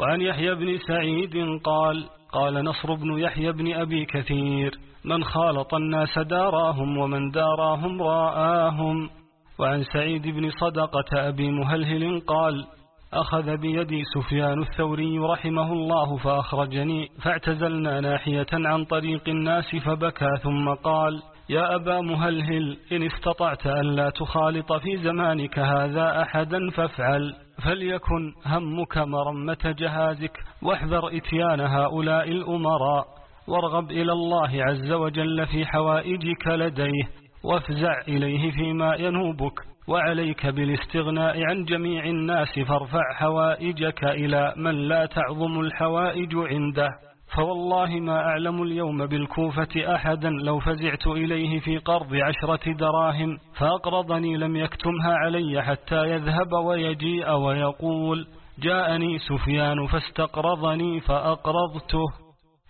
وعن يحيى بن سعيد قال قال نصر بن يحيى بن أبي كثير من خالط الناس داراهم ومن داراهم راآهم وعن سعيد بن صدقة أبي مهلهل قال أخذ بيدي سفيان الثوري رحمه الله فأخرجني فاعتزلنا ناحية عن طريق الناس فبكى ثم قال يا أبا مهلهل إن استطعت ألا تخالط في زمانك هذا أحدا فافعل فليكن همك مرمة جهازك واحذر إتيان هؤلاء الأمراء وارغب إلى الله عز وجل في حوائجك لديه وافزع إليه فيما ينوبك. وعليك بالاستغناء عن جميع الناس فارفع حوائجك إلى من لا تعظم الحوائج عنده. فوالله ما أعلم اليوم بالكوفة أحدا لو فزعت إليه في قرض عشرة دراهم فأقرضني لم يكتمها علي حتى يذهب ويجيء ويقول جاءني سفيان فاستقرضني فأقرضته.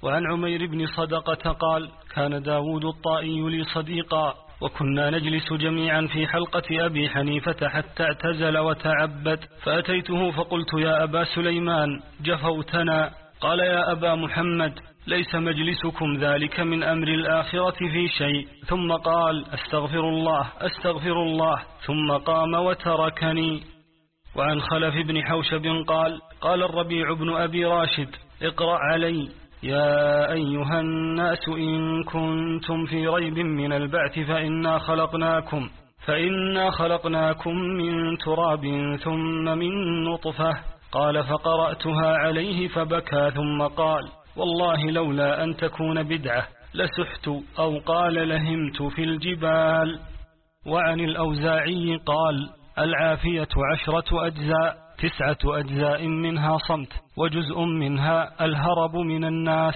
وعن عمير بن صدقة قال كان داود الطائي لي صديقا وكنا نجلس جميعا في حلقة أبي حنيفة حتى اعتزل وتعبد فأتيته فقلت يا أبا سليمان جفوتنا. قال يا أبا محمد ليس مجلسكم ذلك من أمر الآخرة في شيء. ثم قال أستغفر الله أستغفر الله. ثم قام وتركني. وعن خلف بن حوشب قال قال الربيع بن أبي راشد اقرأ علي. يا أيها الناس إن كنتم في ريب من البعث فإنا خلقناكم فإنا خلقناكم من تراب ثم من نطفة. قال فقرأتها عليه فبكى ثم قال والله لولا أن تكون بدعة لسحت أو قال لهمت في الجبال. وعن الأوزاعي قال العافية عشرة أجزاء. تسعة أجزاء منها صمت وجزء منها الهرب من الناس.